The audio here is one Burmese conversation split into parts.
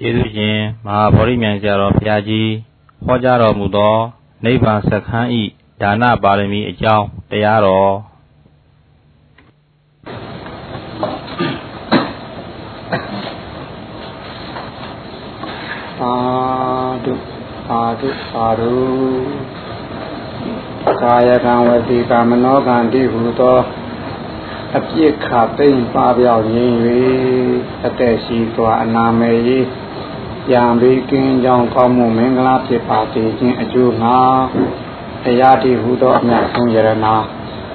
ကျေးဇူးရှင်မဟာဗောဓိမြိုင်ဆရာတော်ဘုရားကြီးဟောကြားတော်မူသောနိဗ္ဗာန်စခန်းဤဒါနပါရမီအကြောင်းတရားတော်သာဓုသာဓုသာဓုကာယကံဝစီကမနောကံတိဟုသောအပြစ်ခသိမ့်ပါပြောင်းရင်း၍အသက်ရှိစွာအနာမေယ ရံဘိကင်းကြောင့်ကောင်းမှုမင်္ဂလာဖြစ်ပါစေခြင်းအကျိုးငါတရားတိဟုသောအမြတ်ဆုံးယရနာ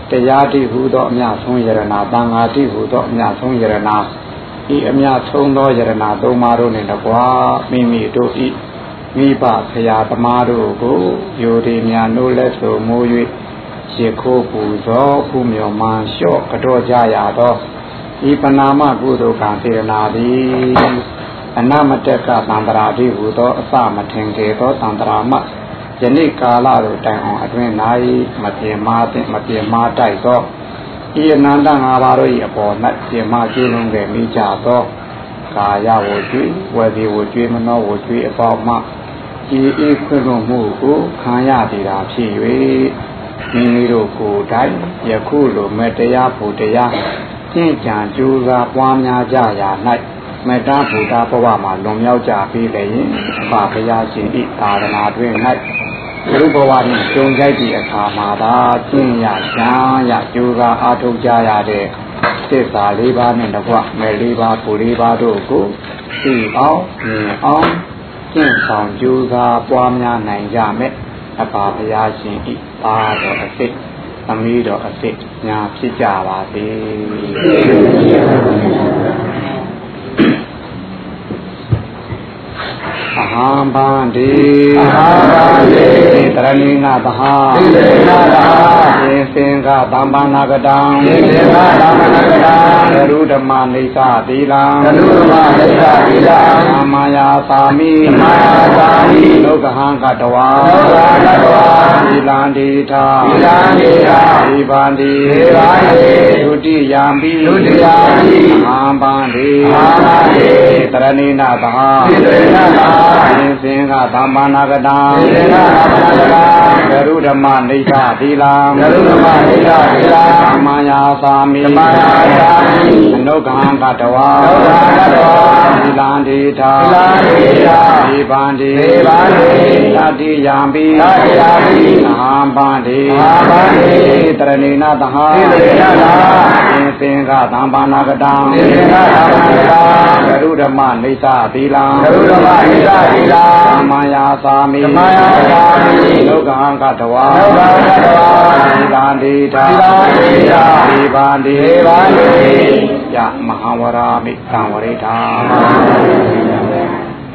တရားတိဟုသောအမြတ်ဆုံးယရနာတန်ဃာတိဟုသောအမြတ်ဆုံးယရနာဤအမြတ်ဆုံးသောယရနာသုံးပါးတို့နှင့်တကွာမိမိတို့ဤမိဘဆရာသမားတို့ကိုယိုဒီများနိုးလက်ဆိုမိုး၍ရေခိုးပူဇော်ဖူးမြော်မှန်လျှော့ကြောကြရသောဤပနာမကုသိုလ်ကံစေရနာသည် အနမတက်ကသံတရာတိဟူသောအစမထင်သေးသောသံတရာမယနေ့ကာလတို့တိုင်အောင်အတွင်၌မပြေမာသင့်မပြေမာတိုက်သောဤအနန္တငါးပါးတို့၏အပေါ်၌ပြေမာကျင်းလုံးခဲ့မိကြသောကာယဝကျွေးဝေဒီဝကျွေးမနောဝကျွေးအပေါင်းမှဤဤခွင့်လို့မှုကိုခံရသေးတာဖြစ်၍မိမိတို့ကိုယ်တိုင်ယခုလိုမတရားဖို့တရားကျင့်ကြံကြိုးစားပွားများကြရာ၌ မေတ္တာဘုရားဘဝမှာလွန်မြောက်ကြပြီးလည်းရင်အဖဘုရားရှင်ဤသာသနာတွင်၌ဘုဘဝနှင့်ကြုံကြိုက်သည့်အခါမှာသာကျင့်ရရှမ်းရကြိုးစားအားထုတ်ကြရတဲ့သစ္စာလေးပါးနဲ့တကွမယ်လေးပါးပူလေးပါးတို့ကိုသိအောင်မြင်အောင်ကျင့်ဆောင်ကြိုးစားပွားများနိုင်ကြမယ်အဖဘုရားရှင်ဤသာတော်အစိတ်သမီးတော်အစိတ်ညာဖြစ်ကြပါစေ ဟံဗန္တိအဟံဗန္တိတရဏိနာသဟတိတေနာသဟယေစင်္ဂသမ္ပနာကတံယေစင်္ဂသမ္ပနာကတံသရုဓမ္မနေသသီလံသရုဓမ္မနေသသီလံသမ္မာယာသာမိသမ္မာယာသာမိလောကဟံကတဝါလောကဟံကတဝါသီလံဒေထာသီလံဒေထာဒီဗန္တိဒီဗန္တိဒုတိယံပိဒုတိယံပိအဟံဗန္တိအဟံဗန္တိတရဏိနာသဟတိတေနာသယေစင်္ဂသမ္ပနာကတံယေစင်္ဂသမ္ပနာကတံ သရုဓမ္မနေသသီလံသရုဓမ္မနေသသီလံသမ္မာယာသာမိသမ္မာယာသာမိအနုကံကတဝါအနုကံကတဝါသီလံဒေထာသီလံဒေထာဒီဗန္တိဒီဗန္တိတတိယံပိတတိယံပိအဟံဗန္တိအဟံဗန္တိတရဏိနာသဟတိတေနသသင်သင်္ကသမ္ပါနာကတံသင်္ကသမ္ပါနာကတံသရုဓမ္မနေသသီလံသရုဓမ္မနေသသီလံသမ္မာယာသာမိသမ္မာယာသာမိလောကံကတဝါလောကံကတဝါသီလံဒေထာသီလံဒေထာဒီဗန္တိဒီဗန္တိယမဟာဝရာမိတံဝရိထာ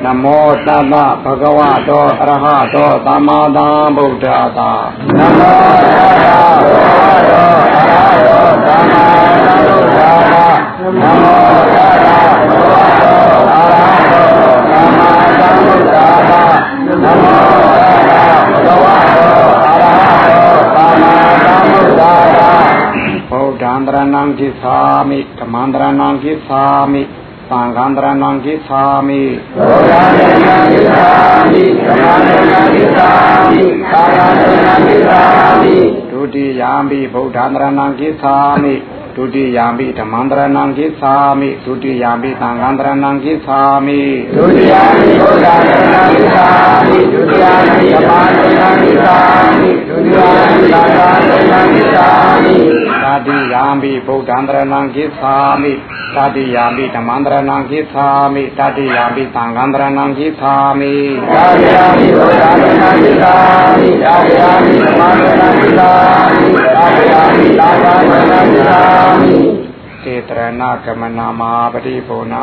နမောတတ္တဘဂဝတောအရဟတောသမ္မာသမ္ဗုဒ္ဓသာနမောတတ္တဘဂဝတောအရဟတောသမ္မာသမ္ဗုဒ္ဓသာနမော ကိသာမိဓမ္မံတရဏံကိသာမိသံဃံတရဏံကိသာမိဘုရားတရဏံကိသာမိဓမ္မတရဏံကိသာမိသာရတရဏံကိသာမိဒုတိယံပိဗုဒ္ဓံတရဏံကိသာမိ ဒုတိယံပိဓမ္မံတရဏံကိသာမိဒုတိယံပိသံဃံတရဏံကိသာမိဒုတိယံပိဗုဒ္ဓံတရဏံကိသာမိဒုတိယံပိဓမ္မံတရဏံကိသာမိဒုတိယံပိသံဃံတရဏံကိသာမိတတိယံပိဗုဒ္ဓံတရဏံကိသာမိတတိယံပိဓမ္မံတရဏံကိသာမိတတိယံပိသံဃံတရဏံကိသာမိတတိယံပိဗုဒ္ဓံတရဏံကိသာမိတတိယံပိဓမ္မံတရဏံကိသာမိတတိယံပိသံဃံတရဏံကိသာမိေတရဏကမနာမဟာပတိပုဏ္ဏ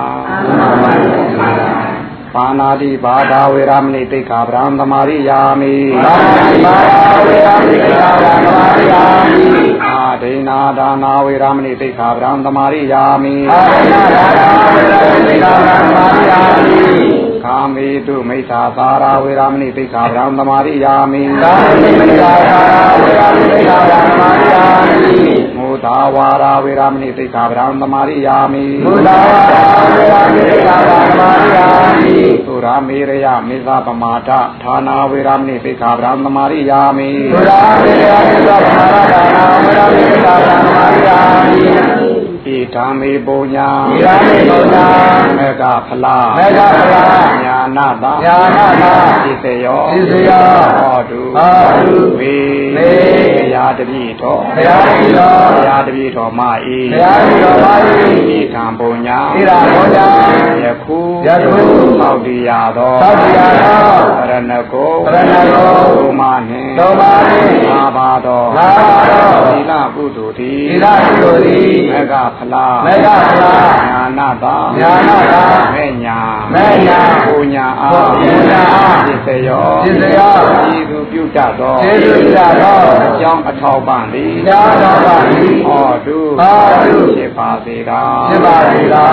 ပါဏာတိဘာဒဝေရမဏိတိခာဗြဟ္မသမာရိယာမိပါဏာတိဘာဒဝေရမဏိတိခာဗြဟ္မသမာရိယာမိအာဒိနာဒါနာဝေရမဏိတိခာဗြဟ္မသမာရိယာမိအာဒိနာဒါနာဝေရမဏိတိခာဗြဟ္မသမာရိယာမိကာမေတုမိစ္ဆာသာရဝေရမဏိသိက္ခာဗြဟ္မသမာရိယာမိကာမေတုမိစ္ဆာသာရဝေရမဏိသိက္ခာဗြဟ္မသမာရိယာမိမုသာ ဝါရဝေရမဏိသိက္ခာဗြဟ္မသမာရိယာမိမုသာဝါရဝေရမဏိသိက္ခာဗြဟ္မသမာရိယာမိရာမေရယမေသာပမာဒဌာနာဝေရမဏိသိက္ခာပဒံသမာရိယာမိသုရာမေယမေသောပမာရဒါနာဝရမေသာသမာရိယာမိဣဓာမေပုညာဣရာမေသောနာမေကဖလာမေဃဖလာညာနာတာညာနာတာဣသေယောဣသေယောဟောတုဟောတုဝေ ဝေဘုရားတပည့်တော်ဘုရားတပည့်တော်ဘုရားတပည့်တော်မာဤဘုရားတပည့်တော်မာ၏ဣဓံပုညာဣရာပုညာယခုယခုသောက်တရားသောသောက်တရားသောရဏဂုရဏဂုဒုမာနှင့်ဒုမာနှင့်ငါပါသောငါပါသောသီလကုသိုလ်သည်သီလကုသိုလ်သည်မေဃဖလားမေဃဖလားညာနာတာညာနာတာမေညာမေညာပူညာအာပူညာအားပစ္စယောပစ္စယောဤသူ ပြုတတ်သောကျေးဇူးပြုတတ်သောအကြောင်းအထောက်ပံ့သည်ညာတော်ပါသည်ဟောတုဟောတုဖြစ်ပါစေသာဖြစ်ပါစေသာ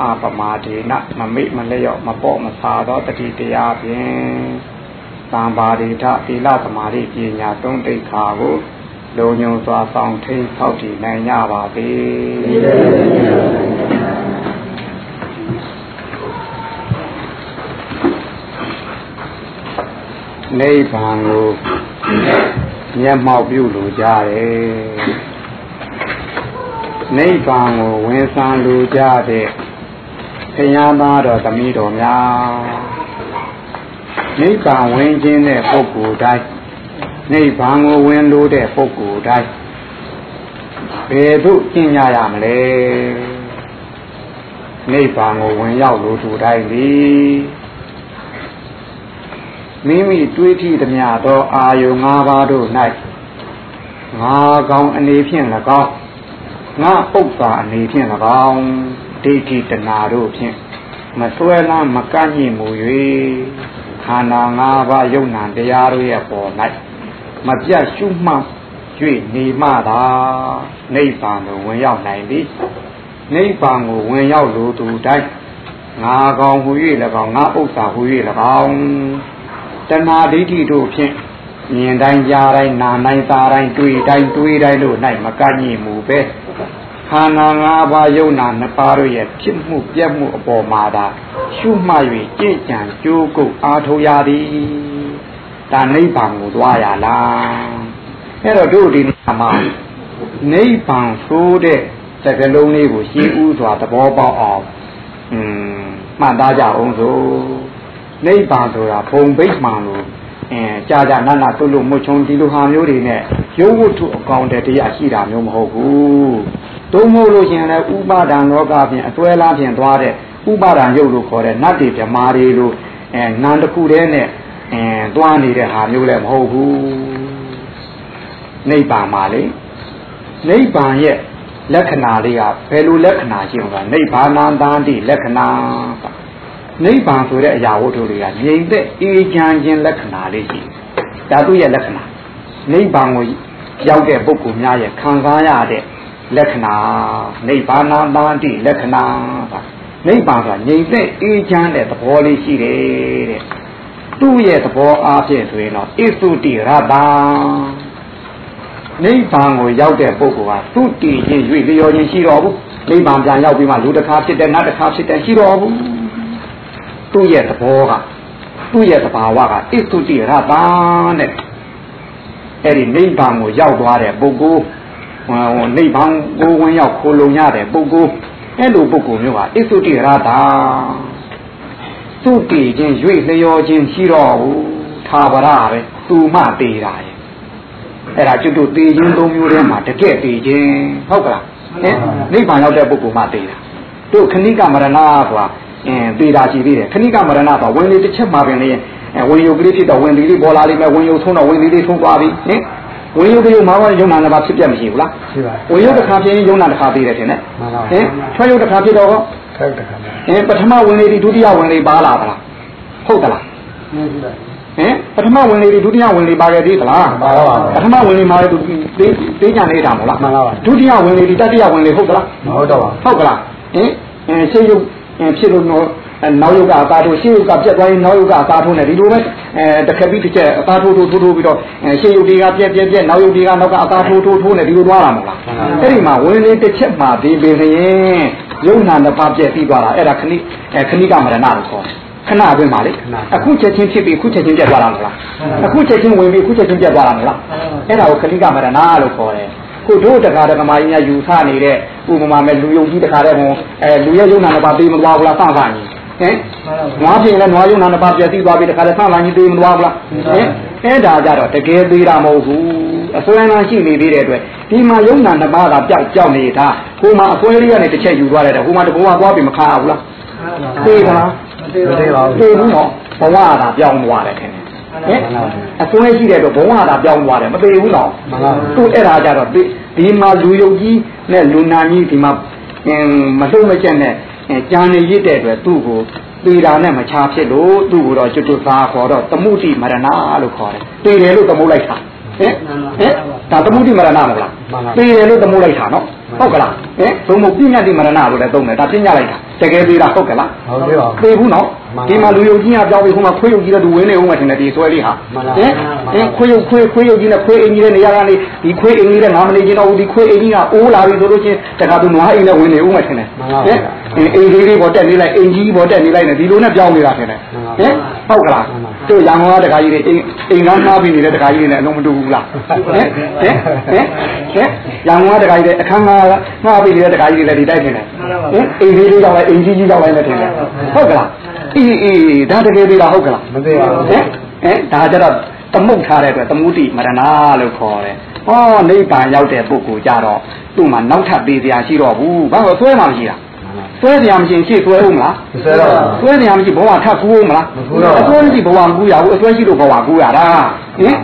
အာပမာဒေနမမိတ်မလျော့မပေါ့မဆာသောတတိတရားဖြင့်သံပါရိထသီလသမာဓိပညာသုံးတိတ်ခါကိုလုံညုံစွာဆောင်ထိန်ထောက်တည်နိုင်ကြပါစေ နိဗ္ဗာန်ကိုမျက်မှောက်ပြုလိုကြတယ်နိဗ္ဗာန်ကိုဝင်ဆံလိုကြတဲ့ခရမ်းသားတော်သမီးတော်များနိဗ္ဗာန်ဝင်ခြင်းတဲ့ပုဂ္ဂိုလ်တိုင်းနိဗ္ဗာန်ကိုဝင်လို့တဲ့ပုဂ္ဂိုလ်တိုင်းဘယ်သို့ကျင့်ကြရမလဲနိဗ္ဗာန်ကိုဝင်ရောက်လို့သူတိုင်းသည် မိမိတွေးထီသမျှသောအာယု၅ပါးတို့၌ငါကောင်အနေဖြင့်၎င်းငါဥစ္စာအနေဖြင့်၎င်းဒိဋ္ဌိတဏှာတို့ဖြင့်မဆွဲလန်းမကန့်ညှိမှု၍ခန္ဓာ၅ပါးယုံနာတရားတို့ရဲ့ပေါ်၌မပြတ်ရှုမှတ်၍နေမှသာနိဗ္ဗာန်ကိုဝင်ရောက်နိုင်သည်နိဗ္ဗာန်ကိုဝင်ရောက်လိုသူတိုင်းငါကောင်ဟူ၍၎င်းငါဥစ္စာဟူ၍၎င်း တဏှာဒိဋ္ဌိတို့ဖြင့်မြင်တိုင်းကြားတိုင်းနားတိုင်းစားတိုင်းတွေ့တိုင်းတွေးတိုင်းတို့၌မကန့်ညှိမှုပဲခန္ဓာ၅ပါးယုံနာနှစ်ပါးတို့ရဲ့ဖြစ်မှုပြက်မှုအပေါ်မှာသာရှုမှတ်၍ကြည်ကြံကြိုးကုပ်အားထုတ်ရသည်ဒါနိဗ္ဗာန်ကိုသွားရလားအဲ့တော့တို့ဒီနေရာမှာနိဗ္ဗာန်ဆိုတဲ့စကားလုံးလေးကိုရှင်းဥစွာသဘောပေါက်အောင်อืมမှတ်သားကြအောင်ဆို နိဗ္ဗာန်ဆိုတာဘုံဗိမှန်လို့အဲကြာကြာနာနာတုလို့မွချုံဒီလိုဟာမျိုးတွေနဲ့ရုပ်ဝတ္ထုအကောင်တည်းတရားရှိတာမျိုးမဟုတ်ဘူးသို့မဟုတ်လို့ရှင်လည်းဥပါဒံလောကဖြင့်အစွဲလားဖြင့်သွားတဲ့ဥပါဒံရုပ်လို့ခေါ်တဲ့နတ်တွေဓမ္မာတွေလို့အဲနန္တခုတည်းနဲ့အဲသွားနေတဲ့ဟာမျိုးလည်းမဟုတ်ဘူးနိဗ္ဗာန်မှာလေနိဗ္ဗာန်ရဲ့လက္ခဏာလေးကဘယ်လိုလက္ခဏာရှိမှာနိဗ္ဗာန်တန်တိလက္ခဏာ နိဗ္ဗာန်ဆိုတဲ့အရာဝတ္ထုတွေကငြိမ်သက်အေးချမ်းခြင်းလက္ခဏာလေးရှိတယ်ဒါသူ့ရဲ့လက္ခဏာနိဗ္ဗာန်ကိုရောက်တဲ့ပုဂ္ဂိုလ်များရဲ့ခံစားရတဲ့လက္ခဏာနိဗ္ဗာန်တန်တိလက္ခဏာနိဗ္ဗာန်ဆိုတာငြိမ်သက်အေးချမ်းတဲ့သဘောလေးရှိတယ်တဲ့သူ့ရဲ့သဘောအားဖြင့်ဆိုရင်တော့ဣသုတိရတ္တနိဗ္ဗာန်ကိုရောက်တဲ့ပုဂ္ဂိုလ်ဟာသူတည်ခြင်းရွေ့လျော်ခြင်းရှိတော်ဘူးနိဗ္ဗာန်ပြန်ရောက်ပြီးမှလူတစ်ခါဖြစ်တယ်နတ်တစ်ခါဖြစ်တယ်ရှိတော်ဘူး သူ့ရဲ့သဘောကသူ့ရဲ့သဘာဝကဣသုတိရတ္တတဲ့အဲ့ဒီနိဗ္ဗာန်ကိုရောက်သွားတဲ့ပုဂ္ဂိုလ်ဟိုနိဗ္ဗာန်ကိုဝင်ရောက်ခိုလုံရတဲ့ပုဂ္ဂိုလ်အဲ့လိုပုဂ္ဂိုလ်မျိုးဟာဣသုတိရတ္တသူတည်ခြင်းရွေ့လျော်ခြင်းရှိတော်ဘူးသာဝရပဲသူမှတည်တာရဲ့အဲ့ဒါကျွတ်တို့တည်ခြင်းသုံးမျိုးထဲမှာတကယ်တည်ခြင်းဟုတ်ကလားဟင်နိဗ္ဗာန်ရောက်တဲ့ပုဂ္ဂိုလ်မှတည်တာတို့ခဏိကမရဏဆိုတာ အင်းတည်တာရှိသေးတယ်ခဏိကမရဏဆိုဝင်လေတစ်ချက်မှာပင်လေအဲဝင်ယုတ်ကလေးဖြစ်တော့ဝင်လေလေးပေါ်လာလိမ့်မယ်ဝင်ယုတ်ဆုံးတော့ဝင်လေလေးဆုံးသွားပြီဟင်ဝင်ယုတ်ကလေးမှာတော့ယုံနာနှစ်ပါးဖြစ်ပြမရှိဘူးလားရှိပါဝင်ယုတ်တစ်ခါဖြစ်ရင်ယုံနာတစ်ခါသေးတယ်ထင်တယ်မှန်ပါပါဟင်ချွတ်ယုတ်တစ်ခါဖြစ်တော့ဟောခက်တခါမှဟင်ပထမဝင်လေဒီဒုတိယဝင်လေပါလာသလားဟုတ်သလားနေပြီလားဟင်ပထမဝင်လေဒီဒုတိယဝင်လေပါခဲ့သေးသလားပါပါပါပထမဝင်လေမှာသူသေးသေးကြနေတာမဟုတ်လားမှန်ပါပါဒုတိယဝင်လေဒီတတိယဝင်လေဟုတ်သလားမဟုတ်တော့ပါဟုတ်ကလားဟင်အဲရှေးယုတ်အဲ ဖြစ်လို့တော့အဲနောက်ယုတ်ကအသာထိုးရှေးယုတ်ကပြက်သွားရင်နောက်ယုတ်ကအသာထိုးနေဒီလိုပဲအဲတစ်ခက်ပြီးတစ်ချက်အသာထိုးထိုးထိုးထိုးပြီးတော့အဲရှေးယုတ်တွေကပြက်ပြက်ပြက်နောက်ယုတ်တွေကနောက်ကအသာထိုးထိုးထိုးနေဒီလိုသွားတာမဟုတ်လားအဲ့ဒီမှာဝင်လေတစ်ချက်မှာဒီပင်ရင်ယုံနာနှစ်ပါးပြက်ပြီးသွားတာအဲ့ဒါခဏိအဲခဏိကမရဏလို့ခေါ်တယ်ခခဏအတွင်းပါလေအခုချက်ချင်းဖြစ်ပြီးအခုချက်ချင်းပြတ်သွားတာမလားအခုချက်ချင်းဝင်ပြီးအခုချက်ချင်းပြတ်သွားတာမလားအဲ့ဒါကိုခဏိကမရဏလို့ခေါ်တယ် ခုတို့တခါတခါမကြီးများယူဆနေတဲ့ဥပမာမဲ့လူယုံကြီးတခါတည်းဟိုအဲလူရဲ့ယုံနာတစ်ပါးပေးမသွားဘူးလားစပါကြီးဟင်နွားပြင်လဲနွားယုံနာတစ်ပါးပြည့်စည်သွားပြီတခါတည်းစပါကြီးပေးမသွားဘူးလားဟင်အဲ့ဒါကြတော့တကယ်သေးတာမဟုတ်ဘူးအစွမ်းအားရှိနေသေးတဲ့အတွက်ဒီမှာယုံနာတစ်ပါးကပျောက်ကြောက်နေတာဟိုမှာအစွဲလေးကနေတစ်ချက်ယူသွားတယ်ဟိုမှာတဘောကသွားပြီးမခါဘူးလားသေးပါလားမသေးပါဘူးသေဘူးနော်ဘဝကပြောင်းသွားတယ်ခင်ဗျ ဟင်အစွဲရှိတဲ့တော့ဘဝကပြောင်းသွားတယ်မသေးဘူးနော်သူအဲ့ဒါကြတော့ဒီမှာလူယုတ်ကြီးနဲ့လူနာကြီးဒီမှာမဆုံးမချက်နဲ့ကြံနေရစ်တဲ့အတွက်သူ့ကိုသေတာနဲ့မချဖြစ်လို့သူ့ကိုတော့ကျွတ်သာခေါ်တော့တမှုတိမရဏလို့ခေါ်တယ်သေတယ်လို့သမုတ်လိုက်တာ ဟင်ဟင်ဒါတမှုတိမရဏမဟုတ်လားသေတယ်လို့သမုတ်လိုက်တာနော်ဟုတ်ကလားဟင်ဘုံမပြညတ်တိမရဏလို့လည်းသုံးတယ်ဒါပြညတ်လိုက်တာတကယ်သေးတာဟုတ်ကလားဟုတ်ကဲ့ပါသေဘူးနော်ဒီမှာလူယုံကြီးကပြောင်းပြီးခုမှခွေးယုံကြီးတဲ့သူဝင်နေဦးမှတင်တယ်ဒီဆွဲလေးဟာဟင်ဟင်ခွေးယုံခွေးခွေးယုံကြီးနဲ့ခွေးအင်းကြီးတဲ့နေရာကနေဒီခွေးအင်းကြီးတဲ့ငါမနေချင်းတော့ဒီခွေးအင်းကြီးကအိုးလာပြီဆိုလို့ချင်းတခါသူနွားအင်းနဲ့ဝင်နေဦးမှတင်တယ်ဟင် အင်းလေးလေးပေါ်တက်နေလိုက်အင်းကြီးပေါ်တက်နေလိုက်နဲ့ဒီလိုနဲ့ပြောင်းနေတာတင်တယ်ဟင်ဟုတ်ကလားတို့ရံဝါတခါကြီးတွေအင်းအင်းကနှားပြီးနေတဲ့တခါကြီးတွေနဲ့အလုံးမတူဘူးလားဟင်ဟင်ဟင်ဟင်ရံဝါတခါကြီးတွေအခန်းငါနှားပြီးနေတဲ့တခါကြီးတွေလည်းဒီတိုက်တင်တယ်ဟင်အင်းလေးလေးရောက်လိုက်အင်းကြီးကြီးရောက်လိုက်နဲ့တင်တယ်ဟုတ်ကလားအေးအေးဒါတကယ်သေးတာဟုတ်ကလားမသေးပါဘူးဟင်ဟင်ဒါကြတော့သမုတ်ထားတဲ့အတွက်သမုတိမရဏလို့ခေါ်တယ်ဟောနိဗ္ဗာန်ရောက်တဲ့ပုဂ္ဂိုလ်ကြတော့သူ့မှာနောက်ထပ်သေးစရာရှိတော့ဘူးဘာလို့ဆွဲမှမရှိတာ ဆွဲစရာမရှိရင်ရှေ့ဆွဲဦးမလားဆွဲတော့ဆွဲစရာမရှိဘဝထပ်ကူးဦးမလားမကူးတော့အဆွဲမရှိဘဝကူးရဘူးအဆွဲရှိလို့ဘဝကူးရတာဟင်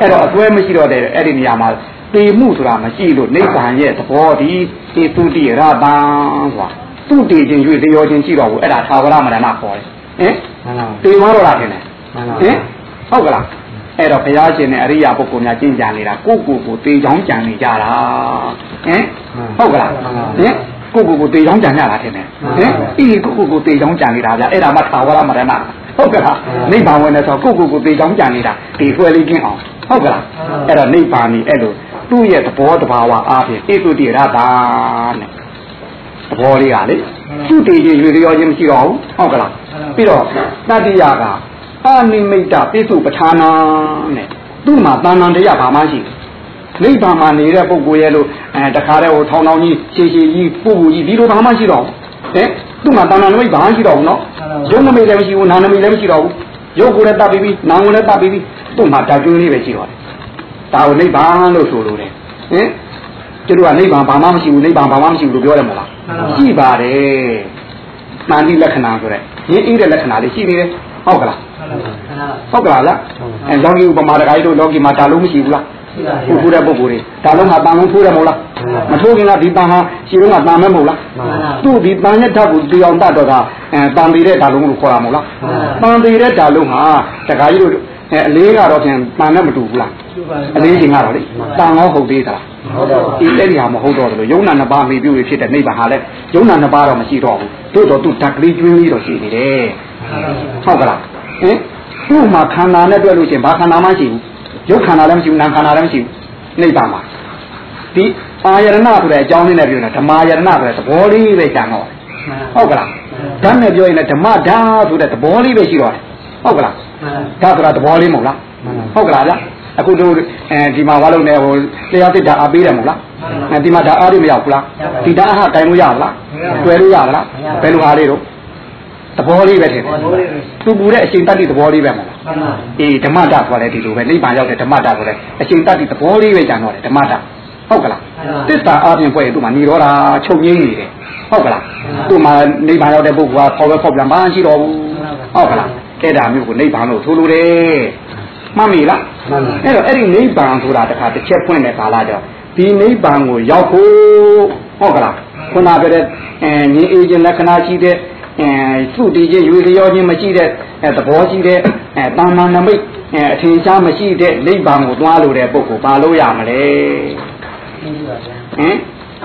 အဲ့တော့အဆွဲမရှိတော့တဲ့အဲ့ဒီနေရာမှာပေမှုဆိုတာမရှိလို့နိဗ္ဗာန်ရဲ့သဘောဒီသေတုတိရတံဆိုတာသူ့တည်ခြင်းရွေလျောခြင်းရှိတော့ဘူးအဲ့ဒါသာဝရမရဏခေါ်တယ်ဟင်တေသွားတော့လားထင်တယ်ဟင်ဟုတ်ကလားအဲ့တော့ဘုရားရှင်နဲ့အရိယာပုဂ္ဂိုလ်များကျင့်ကြံနေတာကိုကိုကိုတေချောင်းကြံနေကြတာဟင်ဟုတ်ကလားဟင် ကိုကိုကိုတေချောင်းကြံရတာထင်တယ်ဟင်အေးကိုကိုကိုတေချောင်းကြံနေတာဗျအဲ့ဒါမှသာဝရမရဏဟုတ်ကလားနိဗ္ဗာန်ဝင်နေဆိုကိုကိုကိုတေချောင်းကြံနေတာဒီဆွဲလေးကင်းအောင်ဟုတ်ကလားအဲ့တော့နိဗ္ဗာန်นี่အဲ့လိုသူ့ရဲ့သဘောတဘာဝအားဖြင့်ဧတုတိရတာနဲ့သဘောလေးကလေသူ့တည်ခြင်းရွေရောခြင်းမရှိတော့ဘူးဟုတ်ကလားပြီးတော့တတိယကအာနိမိတ်တပိစုပဋ္ဌာနာနဲ့သူ့မှာတဏ္ဍတရားဘာမှရှိ နိဗ္ဗာန်မှာနေတဲ့ပုဂ္ဂိုလ်ရဲ့လို့အဲတခါတည်းဟိုထောင်းထောင်းကြီးရှည်ရှည်ကြီးပူပူကြီးဒီလိုဘာမှရှိတော့ဟဲ့သူ့မှာတဏ္ဍနမိတ်ဘာမှရှိတော့ဘူးနော်ရုပ်နမိတ်လည်းမရှိဘူးနာနမိတ်လည်းမရှိတော့ဘူးရုပ်ကိုယ်လည်းတတ်ပြီးပြီနာမ်ကိုလည်းတတ်ပြီးပြီသူ့မှာဓာတ်ကျွန်းလေးပဲရှိတော့တယ်ဒါကိုနိဗ္ဗာန်လို့ဆိုလို့တယ်ဟင်ကျတို့ကနိဗ္ဗာန်ဘာမှမရှိဘူးနိဗ္ဗာန်ဘာမှမရှိဘူးလို့ပြောတယ်မလားရှိပါတယ်မှန်တိလက္ခဏာဆိုတဲ့ရင်းအေးတဲ့လက္ခဏာလေးရှိနေတယ်ဟုတ်ကလားဟုတ်ကလားလားအဲလောကီဥပမာတခါကြီးတို့လောကီမှာဒါလုံးမရှိဘူးလား ခုခုတဲ့ပုဂ္ဂိုလ်တွေဒါလုံးကတန်လုံးထိုးတယ်မဟုတ်လားမထိုးခင်ကဒီတန်ဟာရှိတော့ကတန်မဲမဟုတ်လားသူ့ဒီတန်ရဲ့ဓာတ်ကိုတီအောင်တတ်တော့ကအဲတန်သေးတဲ့ဓာတ်လုံးလို့ခေါ်တာမဟုတ်လားတန်သေးတဲ့ဓာတ်လုံးဟာတခါကြီးတို့အဲအလေးကတော့ပြန်တန်နဲ့မတူဘူးလားအလေးချင်းကတော့လေတန်ရောဟုတ်သေးသလားဟုတ်တော့ဒီအဲ့ဒီဟာမဟုတ်တော့တယ်လို့ယုံနာနှစ်ပါးမိပြုဖြစ်တဲ့နိဗ္ဗာန်ဟာလည်းယုံနာနှစ်ပါးတော့မရှိတော့ဘူးတို့တော့သူဓာတ်ကလေးကျွင်းလေးတော့ရှိနေတယ်ဟုတ်ကလားဟင်သူ့မှာခန္ဓာနဲ့တွေ့လို့ချင်းဘာခန္ဓာမှရှိဘူး ရုပ်ခန္ဓာလည်းမရှိဘူးနာမ်ခန္ဓာလည်းမရှိဘူးနိဗ္ဗာန်မှာဒီအာယရဏဆိုတဲ့အကြောင်းလေးနဲ့ပြောနေတာဓမ္မာယရဏဆိုတဲ့သဘောလေးပဲကြာတော့ဟုတ်ကလားဓာတ်နဲ့ပြောရင်လည်းဓမ္မဓာတ်ဆိုတဲ့သဘောလေးပဲရှိတော့တယ်ဟုတ်ကလားဓာတ်ဆိုတာသဘောလေးမဟုတ်လားဟုတ်ကလားဗျအခုတို့အဲဒီမှာဝါလုံးနဲ့ဟိုတရားစစ်ဓာတ်အားပေးတယ်မဟုတ်လားအဲဒီမှာဓာတ်အားတွေမရောက်ဘူးလားဒီဓာတ်အားတိုင်လို့ရလားတွယ်လို့ရလားဘယ်လိုအားလေးတို့ သဘောလေးပဲထင်တယ်သူပူတဲ့အချိန်တတ္တိသဘောလေးပဲမလားအေးဓမ္မတာဆိုလည်းဒီလိုပဲနိဗ္ဗာန်ရောက်တဲ့ဓမ္မတာဆိုလည်းအချိန်တတ္တိသဘောလေးပဲကြံတော့တယ်ဓမ္မတာဟုတ်ကလားသစ္စာအပြင်ဖွဲ့ရင်သူ့မှာနေတော့တာချုပ်ငိမ့်နေတယ်ဟုတ်ကလားသူ့မှာနိဗ္ဗာန်ရောက်တဲ့ပုဂ္ဂိုလ်ကခေါ်ပဲခေါ်ပြန်မရှိတော့ဘူးဟုတ်ကလားအဲ့ဒါမျိုးကိုနိဗ္ဗာန်လို့ဆိုလိုတယ်မှတ်မိလားမှန်ပါအဲ့တော့အဲ့ဒီနိဗ္ဗာန်ဆိုတာတခါတစ်ချက်ဖွင့်တဲ့ကာလကြောင့်ဒီနိဗ္ဗာန်ကိုရောက်ဖို့ဟုတ်ကလားခုနပြောတဲ့အဲငြင်းအေးခြင်းလက္ခဏာရှိတဲ့ အဲစုတည်ခြင်းရွေလျောခြင်းမရှိတဲ့သဘောရှိတဲ့အဲတာမန်နမိတ်အထင်ရှားမရှိတဲ့နိဗ္ဗာန်ကိုသွားလို့တဲ့ပုဂ္ဂိုလ်ပါလို့ရမလဲဟင်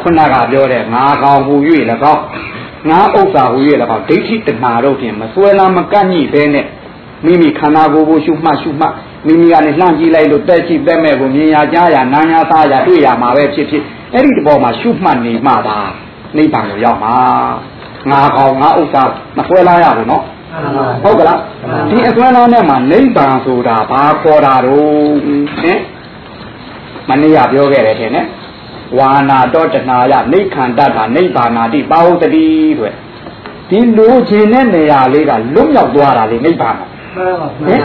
ခုနကပြောတဲ့ငါကောင်ဟူ၍၎င်းငါဥစ္စာဟူ၍၎င်းဒိဋ္ဌိတဏှာတို့ဖြင့်မစွဲလာမကန့်ညိဘဲနဲ့မိမိခန္ဓာကိုယ်ကိုရှုမှတ်ရှုမှတ်မိမိကနေလှမ်းကြည့်လိုက်လို့တက်ရှိတက်မဲ့ကိုမြင်ရကြားရနားရစားရတွေ့ရမှာပဲဖြစ်ဖြစ်အဲ့ဒီတဘောမှာရှုမှတ်နေမှသာနိဗ္ဗာန်ကိုရောက်မှာ ငါကောင်ငါဥစ္စာမဆွဲလာရဘူးနော်ဟုတ်ကလားဒီအစွမ်းသားနဲ့မှနိဗ္ဗာန်ဆိုတာဘာခေါ်တာတော့ဟင်မနေ့ကပြောခဲ့တယ်ထင်တယ်ဝါနာတော့တနာယနိခန္တတာနိဗ္ဗာနာတိပါဟုတတိတဲ့ဒီလိုချင်တဲ့နေရာလေးကလွတ်မြောက်သွားတာလေနိဗ္ဗာန်ဟင်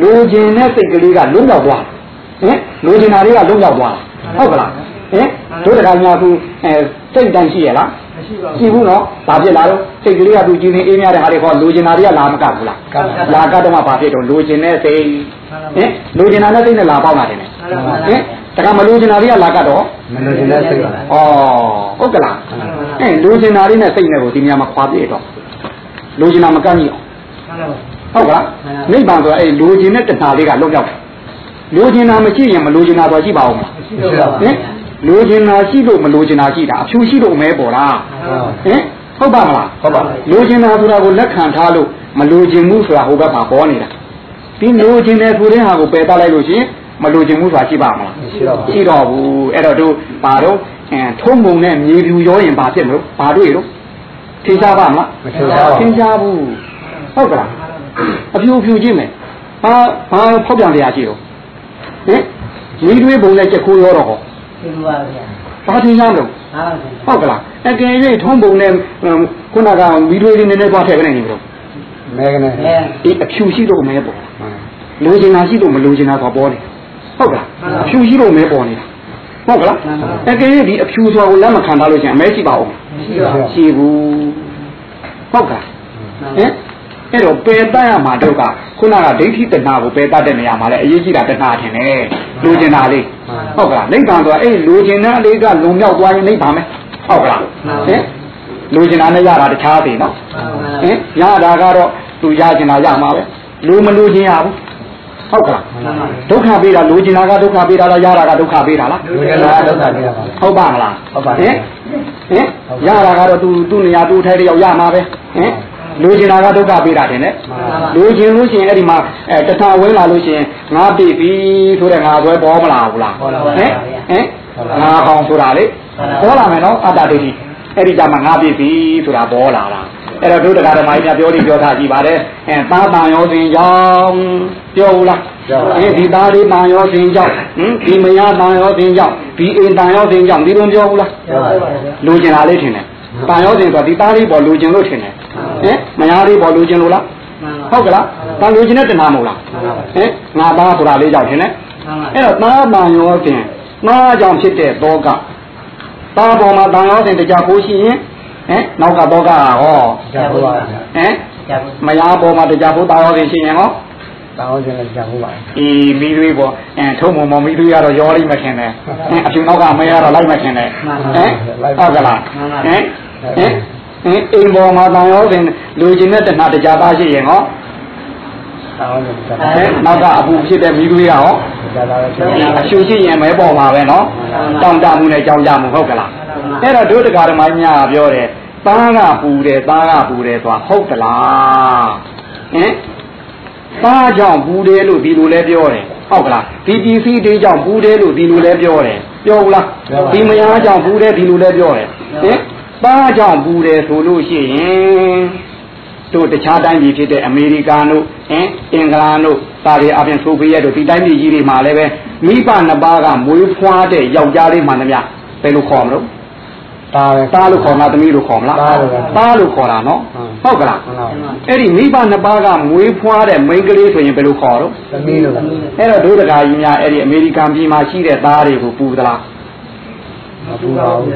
လိုချင်တဲ့စိတ်ကလေးကလွတ်မြောက်သွားဟင်လိုချင်တာလေးကလွတ်မြောက်သွားဟုတ်ကလားဟင်တို့တခါညာကူအဲစိတ်တန်ရှိရလား ရှိဘူးနော်ဘာဖြစ်လာတော့စိတ်ကလေးကသူကြည်နေအေးများတဲ့ဟာတွေဟောလိုချင်တာတွေကလာမကဘူးလားလာကတော့မှဘာဖြစ်တော့လိုချင်တဲ့စိတ်ဟင်လိုချင်တာနဲ့စိတ်နဲ့လာပေါက်လာတယ်ဟင်တခါမလိုချင်တာတွေကလာကတော့မလို့ရှင်တဲ့စိတ်ပါဩဟုတ်ကလားအဲလိုချင်တာလေးနဲ့စိတ်နဲ့ကိုဒီနေရာမှာခွာပြည့်တော့လိုချင်တာမကန့်ကြီးအောင်ဟုတ်ကလားနိဗ္ဗာန်ဆိုတာအဲလိုချင်တဲ့တဏှာလေးကလွတ်မြောက်တယ်လိုချင်တာမရှိရင်မလိုချင်တာတော့ရှိပါအောင်မလားဟင် လိုချင်တာရှိလို့မလိုချင်တာရှိတာအဖြူရှိလို့မဲပေါ်လားဟင်ဟုတ်ပါမလားဟုတ်ပါလိုချင်တာဆိုတာကိုလက်ခံထားလို့မလိုချင်ဘူးဆိုတာဟိုဘက်မှာပေါ်နေတာဒီလိုချင်တယ်ဆိုတဲ့ဟာကိုပယ်တတ်လိုက်လို့ရှိရင်မလိုချင်ဘူးဆိုတာရှိပါမလားရှိတော့ရှိတော့ဘူးအဲ့တော့တို့ဘာတော့အဲထုံးမုံနဲ့မြေပြူရောရင်ဘာဖြစ်မလို့ဘာတွေ့တော့ထင်ရှားပါမလားမထင်ရှားပါဘူးထင်ရှားဘူးဟုတ်ကလားအဖြူဖြူချင်းမယ်ဘာဘာဖောက်ပြန်တရားရှိတော့ဟင်မိတွေးပုံနဲ့ချက်ခိုးရောတော့ဟော ဒီလိုပါဗျာဘာထင်ရှားမလို့ဟုတ်ပါဗျာဟုတ်ကလားအကယ်၍ထုံးပုံနဲ့ခုနကမိတွေးလေးနည်းနည်းသွားထည့်ခနဲ့နေမလို့မဲကနေအဲဒီအဖြူရှိတော့မဲပေါ့လိုချင်တာရှိတော့မလိုချင်တာတော့ပေါ်နေဟုတ်ကလားအဖြူရှိတော့မဲပေါ်နေတာဟုတ်ကလားအကယ်၍ဒီအဖြူဆိုတာကိုလက်မခံထားလို့ရှိရင်အမဲရှိပါဦးရှိတော့ရှိဘူးဟုတ်ကလားဟင် အဲ့တော့ပယ်တတ်ရမှာတော့ကခုနကဒိဋ္ဌိတဏှာကိုပယ်တတ်တဲ့နေရာမှာလည်းအရေးကြီးတာတဏှာထင်တယ်လိုချင်တာလေးဟုတ်ကလားနိဗ္ဗာန်ဆိုတာအဲ့လိုချင်တဲ့အလေးကလုံမြောက်သွားရင်နိဗ္ဗာန်ပဲဟုတ်ကလားဟင်လိုချင်တာနဲ့ရတာတခြားသေးနော်ဟင်ရတာကတော့သူရချင်တာရမှာပဲလိုမလိုချင်ရဘူးဟုတ်ကလားဒုက္ခပေးတာလိုချင်တာကဒုက္ခပေးတာလားရတာကဒုက္ခပေးတာလားလူကလာဒုက္ခနေတာပါဟုတ်ပါမလားဟုတ်ပါဟင်ဟင်ရတာကတော့သူသူ့နေရာသူ့ထဲတယောက်ရမှာပဲဟင် လူကျင်တာကဒုက္ခပေးတာတင်လေလူကျင်လို့ရှိရင်အဲ့ဒီမှာအဲတထဝင်းလာလို့ရှိရင်ငါပြီပြီဆိုတဲ့ငါဆွဲပေါ်မလာဘူးလားဟင်ဟင်ငါအောင်ဆိုတာလေပေါ်လာမယ်နော်အတ္တဒိဋ္ဌိအဲ့ဒီကြမှာငါပြီပြီဆိုတာပေါ်လာတာအဲ့တော့ဒုဒကာဓမ္မကြီးများပြောလိပြောထားကြည့်ပါတယ်အဲသားတန်ရောစဉ်ကြောင်းပြောဘူးလားအဲဒီသားလေးတန်ရောစဉ်ကြောင်းဟင်ဒီမယားတန်ရောစဉ်ကြောင်းဒီအိမ်တန်ရောစဉ်ကြောင်းဒီလိုပြောဘူးလားပြောပါဗျာလူကျင်တာလေးထင်တယ်။ တန်ရောစဉ်ဆိုတာဒီသားလေးပေါ်လူကျင်လို့ထင်တယ်။ဟင်မယားလေးပေါ်လူကျင်လို့လားမှန်။ပါဟုတ်ကလား။တန်လူကျင်တဲ့တဏှာမဟုတ်လား။ဟင်ငါသားဆိုတာလေးကြောင့်ထင်တယ်မှန်ပါ။အဲ့တော့သားတန်ရောစဉ်သားကြောင့်ဖြစ်တဲ့သောကသားပေါ်မှာတန်ရောစဉ်တရားကိုရှိရင်ဟင်နောက်ကသောကဟောကြာဘူးပါဗျာဟင်ကြာဘူးမယားပေါ်မှာတရားဖို့သားရောစဉ်ရှိရင်ဟော တောင်းခြင်းလည်းကြာဘူးပါအေးမိသွေးပေါ်အဲထုံးမုံမမိသွေးကတော့ရောလိုက်မထင်နဲ့ဟင်အဖြူနောက်ကမရတော့လိုက်မထင်နဲ့ဟင်ဟုတ်ကလားဟင်ဟင်ဟင်အိမ်ပေါ်မှာတန်ရောစဉ်လူချင်းတဲ့တဏှာတရားသားရှိရင်ဟောတောင်းခြင်းကြာဟင်နောက်ကအပူဖြစ်တဲ့မိသွေးကဟောကြာလာတယ်ကြာအဖြူရှိရင်မဲပေါ်မှာပဲနော်တောင်းတမှုနဲ့ကြောင်းကြမှုဟုတ်ကလားအဲ့တော့ဒုဒကာဓမ္မညာပြောတယ်သားကပူတယ်သားကပူတယ်ဆိုတာဟုတ်သလားဟင် သားကြောင့်ဘူးတယ်လို့ဒီလိုလဲပြောတယ်ဟုတ်ကလားဒီပစ္စည်းတွေကြောင့်ဘူးတယ်လို့ဒီလိုလဲပြောတယ်ပြောဘူးလားဒီမယားကြောင့်ဘူးတယ်ဒီလိုလဲပြောတယ်ဟင်သားကြောင့်ဘူးတယ်ဆိုလို့ရှိရင်တို့တခြားတိုင်းပြည်ဖြစ်တဲ့အမေရိကန်တို့ဟင်အင်္ဂလန်တို့ဒါတွေအပြင်ဆိုဗီယက်တို့ဒီတိုင်းပြည်ကြီးတွေမှာလည်းပဲမိဘနှစ်ပါးကမွေးဖွားတဲ့ယောက်ျားလေးမှန်သမျှဘယ်လိုခေါ်မလို့ တာပဲသားလို့ခေါ်မှာသမီးလို့ခေါ်မလားသားလို့ပဲသားလို့ခေါ်တာနော်ဟုတ်ကလားဟုတ်လားအဲ့ဒီမိဘနှစ်ပါးကမွေးဖွားတဲ့မိန်းကလေးဆိုရင်ဘယ်လိုခေါ်တော့သမီးလို့အဲ့တော့ဒုဒကာကြီးများအဲ့ဒီအမေရိကန်ပြည်မှာရှိတဲ့သားတွေကိုပူသလားမပူပါဘူး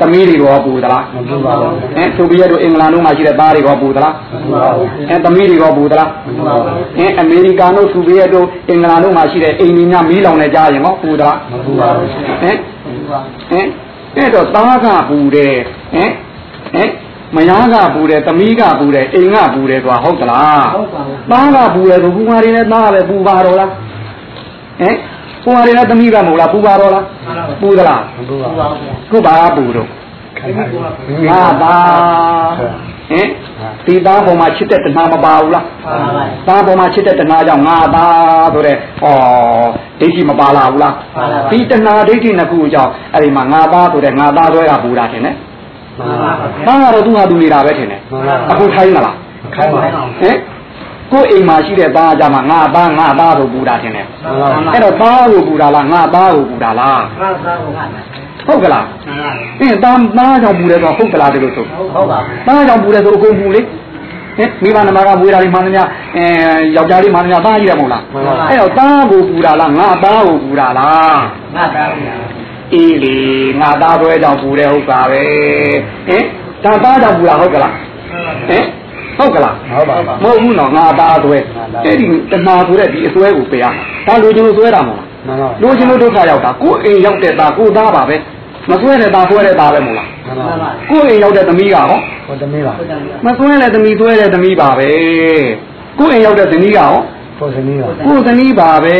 သမီးတွေရောပူသလားမပူပါဘူးအဲဆိုဗီယက်တို့အင်္ဂလန်တို့မှာရှိတဲ့သားတွေရောပူသလားမပူပါဘူးအဲသမီးတွေရောပူသလားအဲအမေရိကန်တို့ဆိုဗီယက်တို့အင်္ဂလန်တို့မှာရှိတဲ့အိမ်ကြီးများမီးလောင်နေကြရင်ရောပူသလားမပူပါဘူးဟင်ဟင် အဲ့တော့သားကပူတယ်ဟင်ဟင်မယားကပူတယ်သမီးကပူတယ်အိမ်ကပူတယ်ဆိုတာဟုတ်သလားဟုတ်ပါဘူးသားကပူတယ်ဆိုပူပါရင်လည်းသားကပဲပူပါတော့လားဟင်ပူပါရင်လည်းသမီးကမဟုတ်လားပူပါတော့လားပူသလားမပူပါဟုတ်ဘူးပါဗျာခုဘာကပူတော့ခိုင်ပါဘူးငါသား ဟင်ဒီသားပေါ်မှာချစ်တဲ့တဏှာမပါဘူးလားပါပါသားပေါ်မှာချစ်တဲ့တဏှာကြောင့်ငါသားဆိုတဲ့ဩဒိဋ္ဌိမပါလာဘူးလားဒီတဏှာဒိဋ္ဌိနှစ်ခုကြောင့်အဲ့ဒီမှာငါသားဆိုတဲ့ငါသားဆွဲကပူတာထင်တယ်မှန်ပါပါသားကတော့သူ့ဟာသူနေတာပဲထင်တယ်မှန်ပါအခုထိုင်းမလားခိုင်းပါဟင်ကိုယ်အိမ်မှာရှိတဲ့သားကြမှာငါသားငါသားဆိုပူတာတင်တယ်အဲ့တော့သားကိုပူတာလားငါသားကိုပူတာလားဘာသာဘုရားနာ ဟုတ်ကလားနာအင်းသားသားကြောင့်ပူတယ်ဆိုဟုတ်ကလားဒီလိုဆိုဟုတ်ပါသားကြောင့်ပူတယ်ဆိုအကုန်ပူလေဟင်မိဘနမကမွေးတာဒီမှန်သမျှအဲယောက်ျားလေးမှန်သမျှသားကြီးတယ်မဟုတ်လားအဲ့တော့သားကိုပူတာလားငါသားကိုပူတာလားငါသားဘုရားအေးလေငါသားပွဲကြောင့်ပူတယ်ဟုတ်ပါပဲဟင်ဒါသားကြောင့်ပူတာဟုတ်ကလားဟင်ဟုတ်ကလားဟုတ်ပါပါမဟုတ်ဘူးနော်ငါသားသွဲအဲ့ဒီတဏှာဆိုတဲ့ဒီအစွဲကိုပယ်ရမှာဒါလိုချင်လို့စွဲတာမဟုတ် မှန်ပါလားလိုချင်လို့ဒုက္ခရောက်တာကိုယ်အိမ်ရောက်တဲ့သားကိုယ်သားပါပဲမစွဲတဲ့သားစွဲတဲ့သားပဲမဟုတ်လားမှန်ပါပါကိုယ်အိမ်ရောက်တဲ့သမီးကဟောဟောတမီးပါဘုရားမစွဲတဲ့သမီးစွဲတဲ့သမီးပါပဲကိုယ်အိမ်ရောက်တဲ့သမီးကဟောဟောသမီးပါကိုယ်သမီးပါပဲ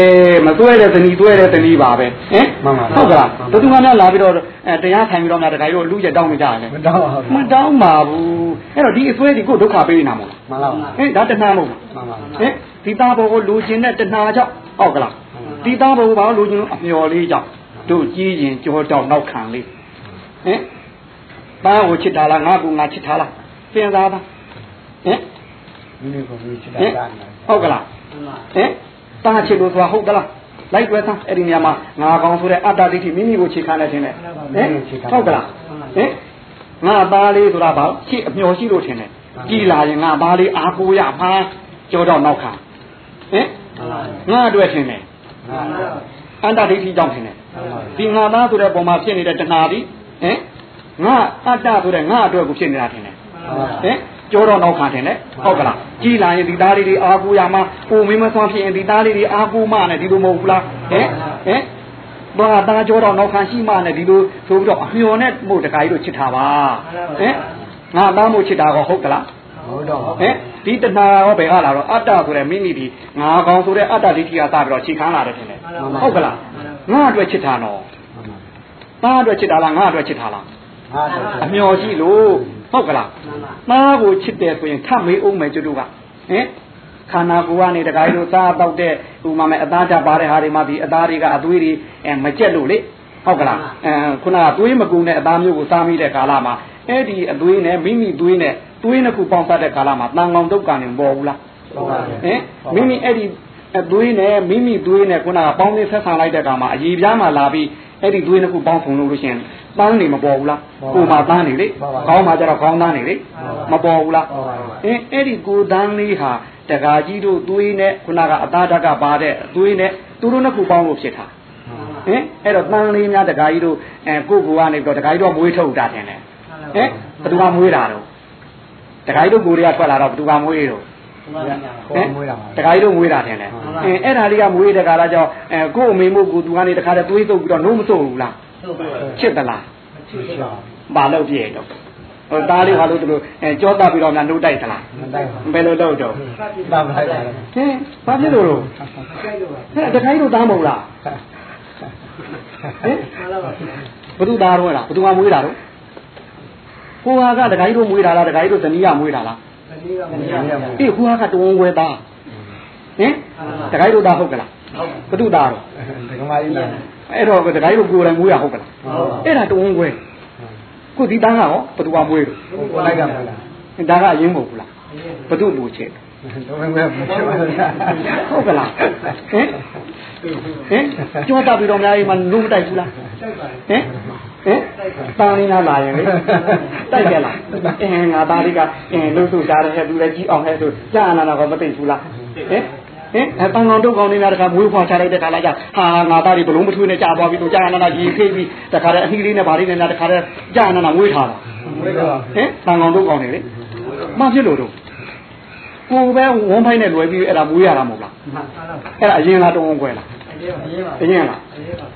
မစွဲတဲ့သမီးစွဲတဲ့သမီးပါပဲဟင်မှန်ပါဟုတ်ကလားဘယ်သူမှများလာပြီးတော့အဲတရားထိုင်ပြီးတော့များတခါကြီးတို့လူကျတောင်းနေကြတယ်မတောင်းပါဘူးမတောင်းပါဘူးအဲ့တော့ဒီအစွဲဒီကိုယ်ဒုက္ခပေးနေတာမဟုတ်လားမှန်ပါပါဟင်ဒါတဏှာမဟုတ်ဘူးမှန်ပါပါဟင်ဒီသားဘောကိုလူချင်းတဲ့တဏှာကြောင့်ဟုတ်ကလား ဒီသားဘောကိုဘာလို့လူချင်းလို့အမျော်လေးကြောင့်တို့ကြီးရင်ကြောတောက်နောက်ခံလေးဟင်သားကိုချစ်တာလားငါကူငါချစ်တာလားစဉ်းစားပါဟင်မိမိကိုမိချစ်တာဟင်ကဟုတ်ကလားဟင်သားချစ်လို့ဆိုတာဟုတ်ကလားလိုက်တွဲသားအဲ့ဒီနေရာမှာငါကောင်ဆိုတဲ့အတ္တဒိဋ္ဌိမိမိကိုခြေခံနေခြင်းနဲ့ဟင်ဟုတ်ကလားဟင်ငါသားလေးဆိုတာဘာချစ်အမျော်ရှိလို့ထင်တယ်ကြည်လာရင်ငါသားလေးအားကိုးရမှာကြောတော့နောက်ခံဟင်ငါအတွက်ထင်တယ်မှန်ပါ အန္တဒိဋ္ဌိကြောင့်ထင်တယ်ဒီငါသားဆိုတဲ့ပုံမှာဖြစ်နေတဲ့တဏှာဒီဟင်ငါအတ္တဆိုတဲ့ငါအတွက်ကိုဖြစ်နေတာထင်တယ်ဟင်ကြောတော့နောက်ခံထင်တယ်ဟုတ်ကလားကြည်လာရင်ဒီသားလေးတွေအားကိုးရမှာဟိုမင်းမဆွမ်းဖြစ်ရင်ဒီသားလေးတွေအားကိုးမှနဲ့ဒီလိုမဟုတ်ဘူးလားဟင်ဟင်ဘာသားကြောတော့နောက်ခံရှိမှနဲ့ဒီလိုဆိုပြီးတော့အမျော်နဲ့မို့တခါကြီးတို့ချစ်တာပါဟင်ငါသားမို့ချစ်တာကောဟုတ်ကလား ဟုတ်တော့ဟင်ဒီတဏှာရောဘယ်ဟာလာတော့အတ္တဆိုတဲ့မိမိဒီငါကောင်ဆိုတဲ့အတ္တဒိဋ္ဌိကစပြီးတော့ခြေခံလာတယ်ထင်တယ်ဟုတ်ကလားငါအတွက်ချစ်တာနော်သားအတွက်ချစ်တာလားငါအတွက်ချစ်တာလားဟာတော့အမျော်ရှိလို့ဟုတ်ကလားသားကိုချစ်တယ်ဆိုရင်ထပ်မေးအောင်မယ်ကျွတ်တို့ကဟင်ခန္ဓာကိုယ်ကနေတခါကြီးလို့စားတော့တဲ့ဥမာမဲ့အသားဓာတ်ပါတဲ့ဟာတွေမှာဒီအသားတွေကအသွေးတွေအဲမကြက်လို့လေ ဟုတ်ကလားအဲခုနကသွေးမကူတဲ့အသားမျိုးကိုစားမိတဲ့ကာလမှာအဲ့ဒီအသွေးနဲ့မိမိသွေးနဲ့သွေးနှစ်ခုပေါင်းစားတဲ့ကာလမှာတန်ကောင်ဒုက္ခနဲ့မပေါ်ဘူးလားဟုတ်ပါဘူးဟင်မိမိအဲ့ဒီအသွေးနဲ့မိမိသွေးနဲ့ခုနကပေါင်းနေဆက်ဆံလိုက်တဲ့အခါမှာအည်ပြားမှာလာပြီးအဲ့ဒီသွေးနှစ်ခုပေါင်းဖုံလို့လို့ရှိရင်တန်းနေမပေါ်ဘူးလားကိုယ်မှာတန်းနေလေခေါင်းမှာကျတော့ခေါင်းတန်းနေလေမပေါ်ဘူးလားအင်းအဲ့ဒီကိုယ်တန်းလေးဟာတကာကြီးတို့သွေးနဲ့ခုနကအသားဓာတ်ကပါတဲ့အသွေးနဲ့သူတို့နှစ်ခုပေါင်းလို့ဖြစ်တာ ဟင်အဲ့တော့တန်းလေးများတကာကြီးတို့အဲကိုယ့်ကိုယ်ကနေပြီးတော့တကာကြီးတို့မွေးထုတ်တာတင်တယ်ဟင်ဘယ်သူကမွေးတာတော့တကာကြီးတို့ကိုယ်တွေကထွက်လာတော့ဘယ်သူကမွေးတော့ကိုယ်မွေးတာပါတခါကြီးတို့မွေးတာတင်တယ်အဲအဲ့ဒါလေးကမွေးတဲ့ကာလကြောင့်အဲကို့အမေမို့ကိုသူကနေတခါတည်းသွေးတုပ်ပြီးတော့နိုးမစိုးဘူးလားဟုတ်ပါဘူးချစ်သလားချစ်ချာဘာလို့ပြည့်တော့ဟိုသားလေးဟာလို့သူတို့အဲကြောတာပြီးတော့များနှုတ်တိုက်သလားမတိုက်ပါဘယ်လိုလုပ်တော့ဘူးတာမလိုက်ပါဘူးဟင်းဘာဖြစ်လို့လို့ဟဲ့တခါကြီးတို့သားမဟုတ်လား ဟင်ဘသူသားတော့လားဘသူကမွေးတာတော့ဟိုဟာကတခါကြီးတို့မွေးတာလားတခါကြီးတို့ဇနီးကမွေးတာလားအေးဟိုဟာကတဝန်းဝဲသားဟင်တခါကြီးတို့သားဟုတ်ကလားဘသူသားတော့ဒကမာကြီးလည်းအဲ့တော့တခါကြီးတို့ကိုယ်တိုင်မွေးရဟုတ်ကလားအဲ့ဒါတဝန်းဝဲခုဒီသားကရောဘသူကမွေးလို့ကိုလိုက်ကမလားဒါကအရင်မဟုတ်ဘူးလားဘသူ့လူချစ် တော့ဘယ်မှာမချစ်ပါဘူးဟုတ်ကလားဟင်ဟင်ကြောတာပြီးတော့များကြီးမှလုံးမတိုက်ဘူးလားဟင်ဟင်တာင်းနေတာလာရင်လေတိုက်ကြလားအင်းငါသားလေးကအင်းလို့ဆိုကြားတယ်ဟဲ့သူလည်းကြီးအောင်ဟဲ့ဆိုကြာအနာနာကမသိဘူးလားဟင်ဟင်အပန်းကောင်တုတ်ကောင်နေများတခါမွေးဖွာချလိုက်တဲ့ခါလာကြဟာငါသားတွေဘလုံးမထွေးနဲ့ကြာသွားပြီတော့ကြာအနာနာကြီးဖိပြီးတခါတည်းအဟိလေးနဲ့ဗာလေးနဲ့တခါတည်းကြာအနာနာမွေးထားတာမွေးတော့ဟင်တန်ကောင်တုတ်ကောင်နေလေမဖြစ်လို့တော့ ကိုယ်ပဲဝန်းဖိုင်းနဲ့လွယ်ပြီးအဲ့ဒါမွေးရတာမဟုတ်လားအဲ့ဒါအရင်လားတုံးဝန်းခွဲလားအရင်လား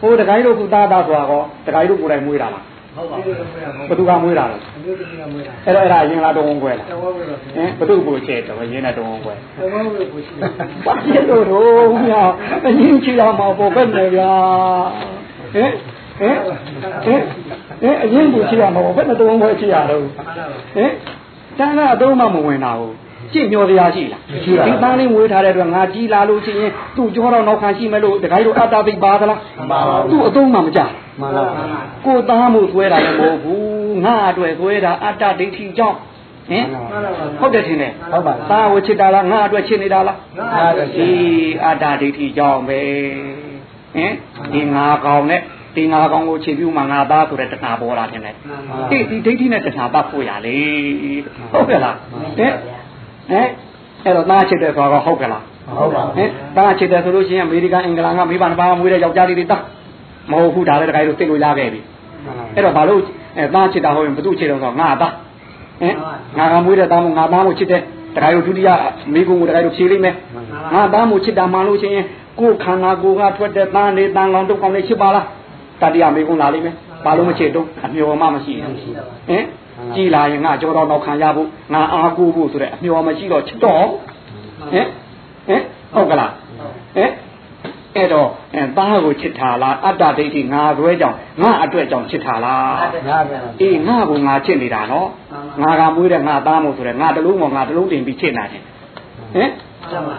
ဟိုတခါကြီးတို့ကုသားသားဆိုတာကောတခါကြီးတို့ကိုယ်တိုင်မွေးတာလားဟုတ်ပါဘူးဘသူကမွေးတာလဲအမျိုးသမီးကမွေးတာအဲ့တော့အဲ့ဒါအရင်လားတုံးဝန်းခွဲလားတော်ဝဲတော့ဟင်ဘသူကိုချဲတော့အရင်နဲ့တုံးဝန်းခွဲတော်ဝဲကိုကိုရှိတယ်ဘာဖြစ်လို့တော့ဗျာအရင်ချီလာမှာပေါ့ပဲနဲ့ဗျာဟင်ဟင်ဟင်ဟင်အရင်ကိုချီလာမှာပေါ့ဘယ်နဲ့တုံးဝန်းခွဲချီရတော့ဟင်တန်ကအသုံးမှမဝင်တာဘူး ကြည့်ညော်တရားရှိလားဒီပန်းလေးမွေးထားတဲ့အတွက်ငါကြီးလာလို့ရှိရင်သူ့ကြောတော့နောက်ခံရှိမဲ့လို့တခါကြီးတို့အတ္တသိပါသလားသူ့အသုံးမှမကြမှန်လားကိုသားမှုသွဲတာလည်းမဟုတ်ဘူးငါအတွက်သွဲတာအတ္တဒိဋ္ဌိကြောင့်ဟဟင်ဟုတ်တယ်ထင်တယ်ဟုတ်ပါသားကိုချစ်တာလားငါအတွက်ချစ်နေတာလားငါအတွက်ချစ်ဒီအတ္တဒိဋ္ဌိကြောင့်ပဲဟင်ဒီငါကောင်နဲ့ဒီငါကောင်ကိုချစ်ပြီးမှငါသားဆိုတဲ့တဏှာပေါ်လာတယ်လေဒီဒီဒိဋ္ဌိနဲ့တဏှာပတ်ဖို့ရလေဟုတ်ကဲ့လားဟင် ဟင်အဲ့တော့သားချစ်တယ်ဆိုတော့ဟုတ်ကဲ့လားဟုတ်ပါဟင်သားချစ်တယ်ဆိုလို့ရှိရင်အမေရိကန်အင်္ဂလန်ကမိဘနှစ်ပါးမွေးတဲ့ယောက်ျားလေးတွေတတ်မဟုတ်ဘူးဒါလည်းတခါလို့သိလို့ရခဲ့ပြီအဲ့တော့ဘာလို့အဲသားချစ်တာဟုတ်ရင်ဘသူချစ်တယ်ဆိုတော့ငါသားဟင်ငါကမွေးတဲ့သားမို့ငါသားမို့ချစ်တယ်တခါလို့ဒုတိယမိကုံကိုတခါလို့ဖြေလိမ့်မယ်ငါသားမို့ချစ်တာမှန်လို့ရှိရင်ကိုယ်ခန္ဓာကိုယ်ကထွက်တဲ့သားနေတန်ကောင်တုတ်ကောင်လေးချစ်ပါလားတတိယမိကုံလာလိမ့်မယ်ဘာလို့မချစ်တော့အမျော်မှမရှိဘူးဟင် ကြည်လာရင်ငါကြောတော့တော့ခံရဖို့ငါအားကိုးဖို့ဆိုတဲ့အမျော်မရှိတော့ချစ်တော့ဟင်ဟင်ဟုတ်ကလားဟင်အဲ့တော့အဲသားကိုချစ်တာလားအတ္တဒိဋ္ဌိငါသွဲကြောင့်ငါအတွက်ကြောင့်ချစ်တာလားငါပြန်အေးငါကိုငါချစ်နေတာနော်ငါကမွေးတဲ့ငါသားမို့ဆိုတဲ့ငါတလုံးမငါတလုံးတင်ပြီးချစ်နေတယ်ဟင်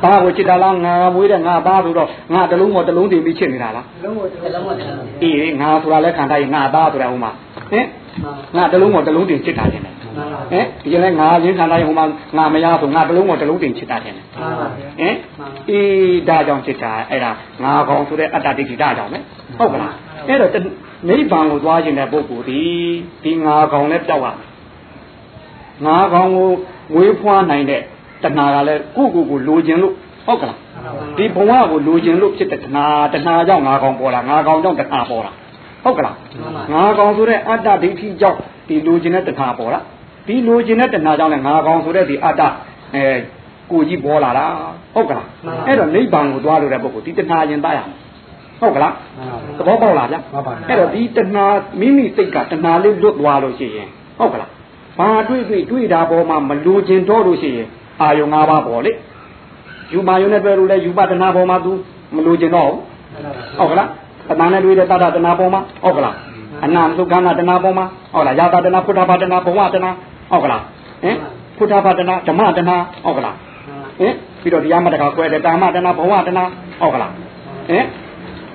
သားကိုချစ်တာလားငါကမွေးတဲ့ငါသားဆိုတော့ငါတလုံးမတလုံးတင်ပြီးချစ်နေတာလားလုံးဝလုံးဝတယ်အေးငါဆိုတာလဲခံထားရင်ငါသားဆိုတာဟိုမှာဟင် ငါတလုံးမတလုံးတင်ချစ်တာတယ်ဟင်ဒီကျလဲငါရင်းခံထားရင်ဟိုမှာငါမရဆိုငါတလုံးမတလုံးတင်ချစ်တာတယ်ဟင်အေးဒါကြောင့်ချစ်တာအဲ့ဒါငါကောင်ဆိုတဲ့အတ္တဒိဋ္ဌိဒါကြောင့်ပဲဟုတ်ကလားအဲ့တော့နိဗ္ဗာန်ကိုသွားခြင်းတဲ့ပုဂ္ဂိုလ်ဒီဒီငါကောင်နဲ့ပြောက်ရမယ်ငါကောင်ကိုဝေးဖွားနိုင်တဲ့တဏှာကလည်းကိုယ့်ကိုယ်ကိုလိုချင်လို့ဟုတ်ကလားဒီဘဝကိုလိုချင်လို့ဖြစ်တဲ့တဏှာတဏှာကြောင့်ငါကောင်ပေါ်လာငါကောင်ကြောင့်တဏှာပေါ်လာ ဟုတ်ကလားငါကောင်ဆိုတဲ့အတ္တဒိဋ္ဌိကြောင့်ဒီလိုချင်တဲ့တဏှာပေါ်လာဒီလိုချင်တဲ့တဏှာကြောင့်လည်းငါကောင်ဆိုတဲ့ဒီအတ္တအဲကိုကြီးပေါ်လာတာဟုတ်ကလားအဲ့တော့နိဗ္ဗာန်ကိုသွားလို့တဲ့ပုဂ္ဂိုလ်ဒီတဏှာရင်သားရမယ်ဟုတ်ကလားသဘောပေါက်လားဗျအဲ့တော့ဒီတဏှာမိမိစိတ်ကတဏှာလေးလွတ်သွားလို့ရှိရင်ဟုတ်ကလားဘာတွေ့တွေ့တွေ့တာပေါ်မှာမလိုချင်တော့လို့ရှိရင်အာယုံ၅ပါးပေါ်လေယူမာယုံနဲ့တွေ့လို့လဲယူပတဏှာပေါ်မှာ तू မလိုချင်တော့ဘူးဟုတ်ကလားအ တန်နဲ့တွေ့တဲ့တတတဏှာပေါ်မှာဟုတ်ကလားအနာမသုခန္ဓာတဏှာပေါ်မှာဟုတ်လားယာတတဏှာဖုဒ္ဓဘာတဏှာဘဝတဏှာဟုတ်ကလားဟင်ဖုဒ္ဓဘာတဏှာဓမ္မတဏှာဟုတ်ကလားဟင်ပြီးတော့တရားမတကာကွဲတဲ့တာမတဏှာဘဝတဏှာဟုတ်ကလားဟင်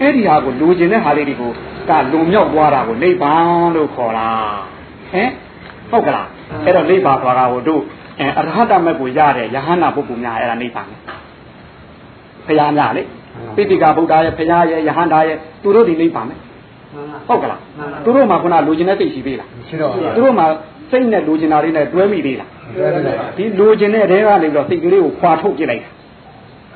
အဲ့ဒီဟာကိုလိုချင်တဲ့ဟာလေးတွေကိုကလုံမြောက်သွားတာကိုနိဗ္ဗာန်လို့ခေါ်တာဟင်ဟုတ်ကလားအဲ့တော့နိဗ္ဗာန်သွားတာကိုတို့အဲအရဟတမက်ကိုရတဲ့ယဟန္တာပုဂ္ဂိုလ်များအဲ့ဒါနိဗ္ဗာန်ပဲဘုရားများလေ ပိဋိကဗုဒ္ဓရဲ့ဘုရားရဲ့ယဟန္တာရဲ့သူတို့ဒီနိဗ္ဗာန်ပဲဟုတ်ကလားသူတို့မှာခုနလိုချင်တဲ့သိရှိသေးလားရှိတော့သူတို့မှာစိတ်နဲ့လိုချင်တာလေးနဲ့တွဲမိသေးလားဒီလိုချင်တဲ့တဲကနေပြီးတော့စိတ်ကလေးကိုခွာထုတ်ပြလိုက်တာ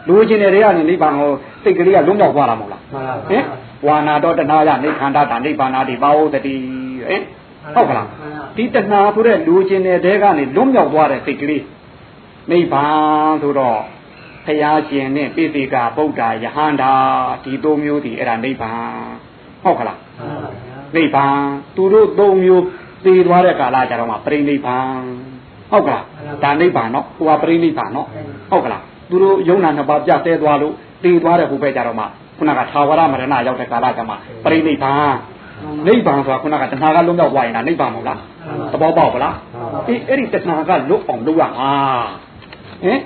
လိုချင်တဲ့တဲကနေနိဗ္ဗာန်ကိုစိတ်ကလေးကလုံးမြောက်သွားတာမဟုတ်လားဟင်ဝါနာတော့တဏှာရနိခန္ဓာတာနိဗ္ဗာန်တိပါဝတတိဟင်ဟုတ်ကလားဒီတဏှာဆိုတဲ့လိုချင်တဲ့တဲကနေလုံးမြောက်သွားတဲ့စိတ်ကလေးနိဗ္ဗာန်ဆိုတော့ ဘုရားရှင်နဲ့ပိဋကဗုဒ္ဓယဟန္တာဒီသုံးမျိုးဒီအဲ့ဒါနိဗ္ဗာန်ဟုတ်ကလားနိဗ္ဗာန်သူတို့သုံးမျိုးသိသွားတဲ့ကာလကြတော့မှပြိနိဗ္ဗာန်ဟုတ်ကလားဒါနိဗ္ဗာန်နော်ဟိုကပြိနိဗ္ဗာန်နော်ဟုတ်ကလားသူတို့ယုံနာနှစ်ပါးပြတ်သေးသွားလို့သိသွားတဲ့ဟိုဘက်ကြတော့မှခုနကသာဝရမရဏရောက်တဲ့ကာလကြမှာပြိနိဗ္ဗာန်နိဗ္ဗာန်ဆိုတာခုနကတဏှာကလုံးရောက်သွားရင်ဒါနိဗ္ဗာန်မဟုတ်လားသဘောပေါက်ဗလားအေးအဲ့ဒီတဏှာကလွတ်အောင်လုပ်ရမှာဟင်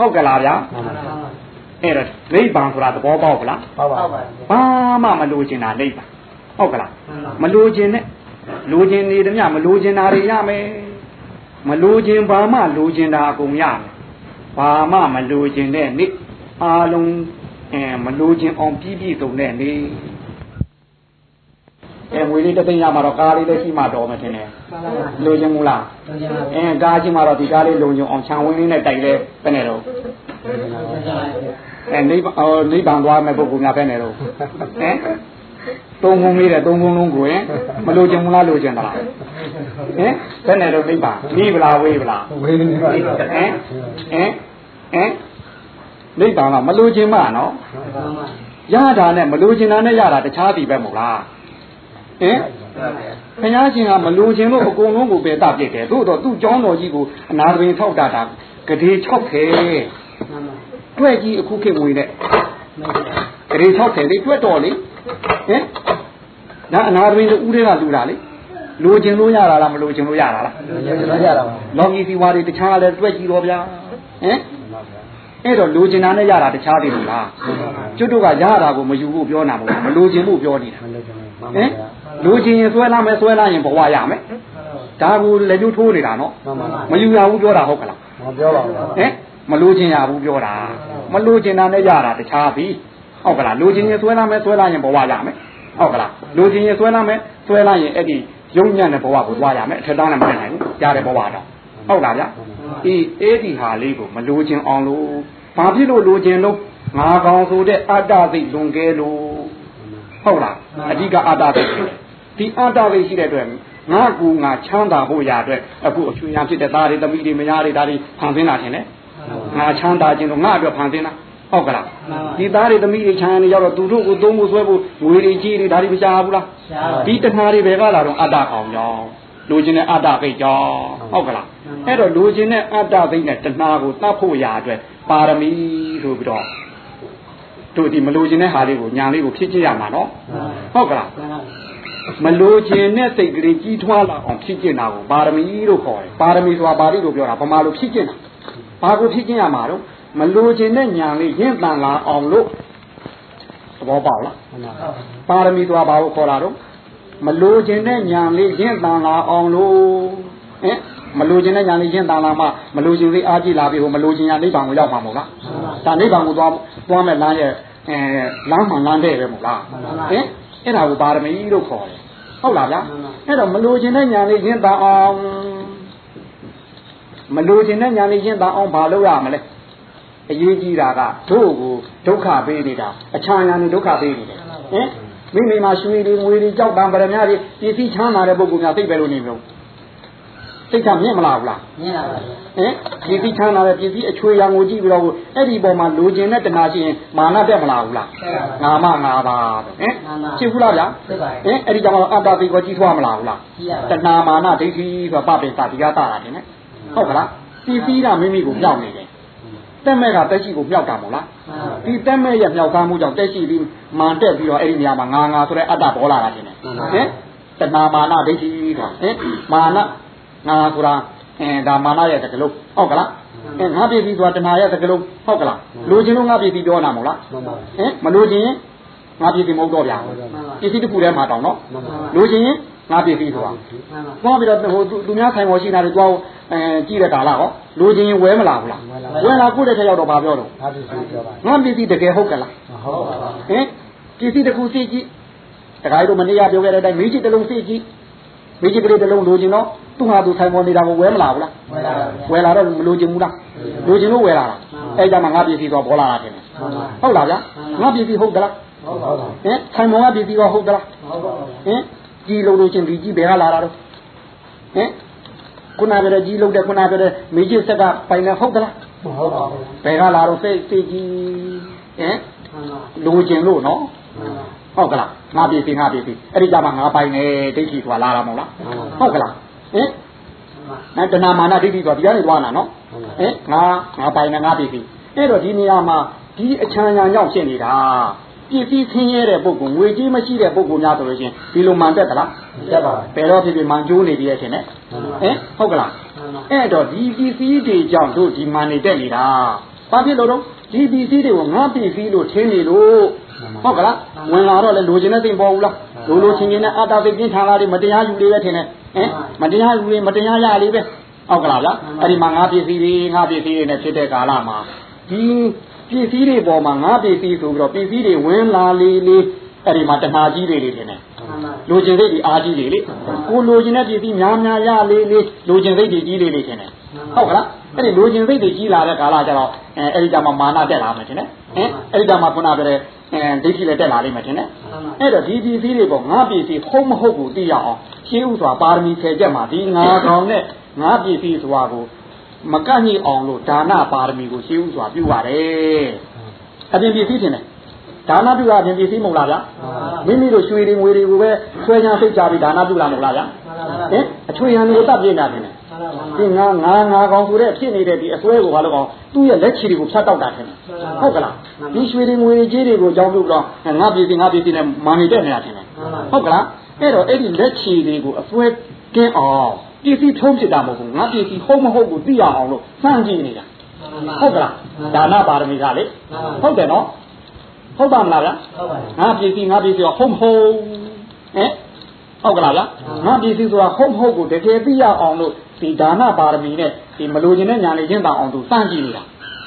ဟုတ်ကလားဗျာအဲ့တော့နိဗ္ဗာန်ဆိုတာသဘောပေါက်ဗလားဟုတ်ပါဘာမှမလိုချင်တာနိဗ္ဗာန်ဟုတ်ကလားမလိုချင်နဲ့လိုချင်နေတယ်မြမလိုချင်တာတွေရမယ်မလိုချင်ဘာမှလိုချင်တာအကုန်ရမယ်ဘာမှမလိုချင်တဲ့နေ့အားလုံးအဲမလိုချင်အောင်ပြည့်ပြည့်စုံတဲ့နေ့ အဲငွေလေးတစ်သိန်းရမှာတော့ကားလေးလည်းရှိမှတော်မယ်ထင်တယ်လိုချင်ဘူးလားအဲကားရှိမှတော့ဒီကားလေးလုံုံအောင်ခြံဝင်းလေးနဲ့တိုက်လဲပဲနေတော့အဲနိဗ္ဗာန်အော်နိဗ္ဗာန်သွားမဲ့ပုဂ္ဂိုလ်များပဲနေတော့ဟမ်သုံးခုလေးတဲ့သုံးခုလုံးကိုရင်မလိုချင်ဘူးလားလိုချင်သလားဟင်ဘယ်နဲ့တော့နိဗ္ဗာန်ပြီးဗလားဝေးဗလားဝေးနေပါဟင်ဟင်ဟင်ဟင်နိဗ္ဗာန်ကမလိုချင်မှနော်ရတာနဲ့မလိုချင်တာနဲ့ရတာတခြားပြီပဲမဟုတ်လား ဟင်ဘုရားရှင်ကမလိုချင်လို့အကုန်လုံးကိုပယ်တပြစ်တယ်သို့တော့သူ့ကျောင်းတော်ကြီးကိုအနာသမင်ထောက်တာတာဂရေ6ခဲတွေ့ကြီးအခုခေတ်ငွေနဲ့ဂရေ6ခဲလေးတွေ့တော်လေဟင်ဒါအနာသမင်တို့ဦးတွေကလူတာလေလိုချင်လို့ရတာလားမလိုချင်လို့ရတာလားရတာပါလောကီစီဝါတွေတခြားလည်းတွေ့ကြည့်တော့ဗျာဟင်အဲ့တော့လိုချင်တာနဲ့ရတာတခြားတယ်လို့လားကျွတ်တို့ကရတာကိုမယူဖို့ပြောနာမဟုတ်ဘူးမလိုချင်ဖို့ပြောနေတာဟင် လိုချင်ရင်ဆွဲလာမယ်ဆွဲလာရင်ဘဝရမယ်ဟဒါကိုလက်ညှိုးထိုးနေတာနော်မှန်ပါပါမယူရဘူးပြောတာဟုတ်ကလားမပြောပါဘူးဟင်မလို့ခြင်းရဘူးပြောတာမလို့ခြင်းတာနဲ့ရတာတခြားပြီဟုတ်ကလားလို့ခြင်းရင်ဆွဲလာမယ်ဆွဲလာရင်ဘဝရမယ်ဟုတ်ကလားလို့ခြင်းရင်ဆွဲလာမယ်ဆွဲလာရင်အဲ့ဒီယုံညံ့တဲ့ဘဝကိုသွားရမယ်အထက်တောင်းလည်းမဖြစ်နိုင်ဘူးရတဲ့ဘဝတော့ဟုတ်လားဗျအေးအဲ့ဒီဟာလေးကိုမလို့ခြင်းအောင်လို့ဘာဖြစ်လို့လို့ခြင်းလို့ငါကောင်ဆိုတဲ့အတ္တသိလွန်ကဲလို့ဟုတ်လားအဓိကအတ္တသိ ဒီအတ္တသိရှိတဲ့အတွက်ငါကူငါချမ်းသာဖို့ရအတွက်အခုအချွေရန်ဖြစ်တဲ့သားတွေသမီးတွေမယားတွေဒါတွေဖန်ဆင်းလာခြင်းလေငါချမ်းသာခြင်းတော့ငါအတွက်ဖန်ဆင်းတာဟုတ်ကလားဒီသားတွေသမီးတွေချမ်းနေရောက်တော့သူတို့ကိုသုံးဖို့ဆွဲဖို့ငွေတွေကြီးတွေဒါတွေမရှာဘူးလားဒီတဏှာတွေဘယ်ကလာတော့အတ္တကောင်ကြောင့်လိုချင်တဲ့အတ္တပိတ်ကြောင့်ဟုတ်ကလားအဲ့တော့လိုချင်တဲ့အတ္တပိတ်နဲ့တဏှာကိုတတ်ဖို့ရာအတွက်ပါရမီဆိုပြီးတော့တို့ဒီမလိုချင်တဲ့ဟာလေးကိုညာလေးကိုဖြစ်ကြရမှာနော်ဟုတ်ကလား မလိုချင်တဲ့စိတ်ကလေးကြီးထွားလာအောင်ဖြစ်ကျင်တာကိုပါရမီလို့ခေါ်တယ်ပါရမီဆိုတာပါဠိလိုပြောတာဗမာလိုဖြစ်ကျင်တာဘာကိုဖြစ်ခြင်းရမှာတော့မလိုချင်တဲ့ညာလေးရင့်တန်လာအောင်လို့သဘောပေါက်လားမှန်ပါပါရမီသွားဘာကိုခေါ်တာတော့မလိုချင်တဲ့ညာလေးရင့်တန်လာအောင်လို့ဟင်မလိုချင်တဲ့ညာလေးရင့်တန်လာမှမလိုချင်သေးအားကြီးလာပြီဟိုမလိုချင်ညာနိဗ္ဗာန်ကိုရောက်မှာမို့လားဒါနိဗ္ဗာန်ကိုသွားသွားမဲ့လမ်းရဲ့အဲလမ်းမှန်လမ်းတဲ့ပဲမို့လားဟင် အဲ့ဒါကိုပါရမီလို့ခေါ်တယ်ဟုတ်လားဗျာအဲ့တော့မလိုချင်တဲ့ညာလေးရင့်တန်အောင်မလိုချင်တဲ့ညာလေးရင့်တန်အောင်ဘာလုပ်ရမလဲအရေးကြီးတာကတို့ကိုဒုက္ခပေးနေတာအချမ်းညာနေဒုက္ခပေးနေတယ်ဟင်မိမိမှာရွှေတွေငွေတွေကြောက်တံပရမတွေပစ္စည်းချမ်းသာတဲ့ပုဂ္ဂိုလ်များသိပဲလို့နေမလို့ စိတ်ကမြင့်မလားဘူးလားမြင်လာပါဗျာဟင်ပစ္စည်းချမ်းသာတဲ့ပစ္စည်းအချွေရံကိုကြည့်ပြီးတော့အဲ့ဒီပေါ်မှာလိုချင်တဲ့တဏှာရှိရင်မာနတက်မလားဘူးလားငါမငါပါဟင်ဖြစ်ဘူးလားဗျာသိပါဟင်အဲ့ဒီကြောင့်အတ္တသိကိုကြီးထွားမလားဘူးလားကြည့်ရပါတဏှာမာနဒိဋ္ဌိဆိုတာပပိသတိကတာတာတင်နဲ့ဟုတ်ကလားပစ္စည်းကမိမိကိုမြောက်နေတယ်တက်မဲ့ကတက်ရှိကိုမြောက်တာမို့လားဒီတက်မဲ့ရဲ့မြောက်ကားမှုကြောင့်တက်ရှိပြီးမာန်တက်ပြီးတော့အဲ့ဒီနေရာမှာငါငါဆိုတဲ့အတ္တပေါ်လာတာတင်တယ်ဟင်တဏမာနဒိဋ္ဌိကဟင်မာန ငါဆိုတာအဲဒါမာနရဲ့တကလုံးဟုတ်ကလားအဲငါပြည်ပြီးဆိုတာတဏရဲ့တကလုံးဟုတ်ကလားလိုချင်လို့ငါပြည်ပြီးပြောနာမို့လားမှန်ပါဟင်မလိုချင်ရင်ငါပြည်ပြီးမဟုတ်တော့ဗျာပစ္စည်းတစ်ခုတည်းမှာတောင်းတော့လိုချင်ရင်ငါပြည်ပြီးဆိုတာမှန်ပါသွားပြီးတော့ဟိုသူသူများဆိုင်ပေါ်ရှိတာတွေသွားအဲကြည့်တဲ့ကာလဟောလိုချင်ရင်ဝဲမလာဘူးလားဝဲလာကိုယ့်တဲ့ထက်ရောက်တော့ဘာပြောတော့ဒါပစ္စည်းပြောပါငါပြည်ပြီးတကယ်ဟုတ်ကလားဟုတ်ပါပါဟင်ပစ္စည်းတစ်ခုစီကြည့်တခါတို့မနေ့ကပြောခဲ့တဲ့အတိုင်းမိချစ်တစ်လုံးစီကြည့်မိချစ်ကလေးတစ်လုံးလိုချင်တော့ သူ့ဟာသူဆိုင်ပေါ်နေတာကိုဝဲမလာဘူးလားဝယ်လာပါဗျာဝဲလာတော့မလိုချင်ဘူးလားလိုချင်လို့ဝဲလာတာအဲကြမှာငါပစ္စည်းတော့ပေါ်လာတာတင်တယ်ဟုတ်လားဗျာငါပစ္စည်းဟုတ်ကလားဟုတ်ပါပါဟင်ဆိုင်ပေါ်ကပစ္စည်းတော့ဟုတ်ကလားဟုတ်ပါဘူးဟင်ကြီးလုံးလို့ချင်းဒီကြီးဘယ်ကလာတာတော့ဟင်ခုနကတည်းကကြီးလုံးတဲ့ခုနကတည်းကမိချစ်ဆက်ကပိုင်နေဟုတ်ကလားဟုတ်ပါဘူးဘယ်ကလာတော့စိတ်စိတ်ကြီးဟင်မှန်ပါလိုချင်လို့နော်မှန်ပါဟုတ်ကလားငါပြည်စီငါပြည်စီအဲ့ဒီကြမှာငါပိုင်နေဒိဋ္ဌိဆိုတာလာတာမဟုတ်လားဟုတ်ကလား ဟင်အဲတဏမာနဒိဋ္ဌိဆိုတာဒီကနေသွားတာနော်ဟင်ငါငါပိုင်နေငါပြည်စီအဲ့တော့ဒီနေရာမှာဒီအချမ်းညာရောက်ဖြစ်နေတာပစ္စည်းဆင်းရဲတဲ့ပုဂ္ဂိုလ်ငွေကြီးမရှိတဲ့ပုဂ္ဂိုလ်များဆိုလို့ချင်းဒီလိုမှန်တက်သလားတက်ပါဘယ်တော့ဖြစ်ဖြစ်မှန်ကျိုးနေပြီရဲ့ရှင်နဲ့ဟင်ဟုတ်ကလားမှန်ပါအဲ့တော့ဒီပစ္စည်းတွေကြောင့်တို့ဒီမှန်နေတက်နေတာဘာဖြစ်လို့တော့ ဒီပစ္စည်းတွေကိုငါပစ္စည်းလို့ထင်းနေလို့ဟုတ်ကလားဝင်လာတော့လေလိုချင်တဲ့သိမ့်ပေါ်ဘူးလားလိုလိုချင်းချင်းနဲ့အတားသိပြင်းထန်လာတယ်မတရားယူလေးပဲထင်တယ်ဟင်မတရားယူလေးမတရားရလေးပဲဟုတ်ကလားဗျာအဲ့ဒီမှာငါပစ္စည်းတွေငါပစ္စည်းတွေနဲ့ဖြစ်တဲ့ကာလမှာဒီပစ္စည်းတွေပေါ်မှာငါပစ္စည်းဆိုပြီးတော့ပစ္စည်းတွေဝင်လာလေးလေးအဲ့ဒီမှာတဏှာကြီးတွေလေးထင်တယ်မှန်ပါလိုချင်စိတ်ဒီအားကြီးလေလေကိုလိုချင်တဲ့ပြည်ပြီးများများရလေးလေးလိုချင်စိတ်ဒီကြီးလေးလေးထင်တယ် ဟုတ်ကလားအဲ့ဒီလိုချင်စိတ်ဒီကြီးလာတဲ့ကာလကျတော့အဲအဲ့ဒီကြမှာမာနတက်လာမယ်ထင်တယ်ဟင်အဲ့ဒီကြမှာခုနကပြောတဲ့အဲဒိဋ္ဌိလည်းတက်လာလိမ့်မယ်ထင်တယ်အဲ့တော့ဒီပြည်စည်းတွေပေါ့ငါပြည်စည်းဟုတ်မဟုတ်ကိုသိရအောင်ရှင်းဥစွာပါရမီဆယ်ချက်မှာဒီငါကောင်နဲ့ငါပြည်စည်းစွာကိုမကန့်ညိအောင်လို့ဒါနပါရမီကိုရှင်းဥစွာပြုရတယ်အပြင်ပြည်စည်းထင်တယ်ဒါနပြုတာအပြင်ပြည်စည်းမဟုတ်လားဗျာမိမိတို့ရွှေတွေငွေတွေကိုပဲဆွဲချမ်းစိတ်ချပြီးဒါနပြုလာမဟုတ်လားဗျာဟင်အချွေရံတွေကိုတတ်ပြနေတာတင်တယ် ဒီငါငါငါကောင်ဆိုတဲ့ဖြစ်နေတဲ့ဒီအစွဲကိုဘာလို့ကောင်သူ့ရဲ့လက်ချီတွေကိုဖြတ်တောက်တာတင်တယ်ဟုတ်ကလားဒီရွှေတွေငွေတွေကြီးတွေကိုကြောင်းပြုတ်တော့ငါပြည်စီငါပြည်စီနဲ့မာနေတဲ့နေတာတင်တယ်ဟုတ်ကလားအဲ့တော့အဲ့ဒီလက်ချီတွေကိုအစွဲကင်းအောင်ပြည်စီထုံးဖြစ်တာမဟုတ်ဘူးငါပြည်စီဟုတ်မဟုတ်ကိုသိရအောင်လို့စမ်းကြည့်နေတာဟုတ်ကလားဒါနပါရမီကလေဟုတ်တယ်နော်ဟုတ်ပါမလားဗျာဟုတ်ပါဘူးငါပြည်စီငါပြည်စီတော့ဟုတ်မဟုတ်ဟင်ဟုတ်ကလားဗျာငါပစ္စည်းဆိုတာဟုတ်မဟုတ်ကိုတကယ်သိရအောင်လို့ ဒီဒါနပါရမီနဲ့ဒီမလိုချင်တဲ့ညာလေးချင်းတောင်အောင်သူစမ်းကြည့်နေတာ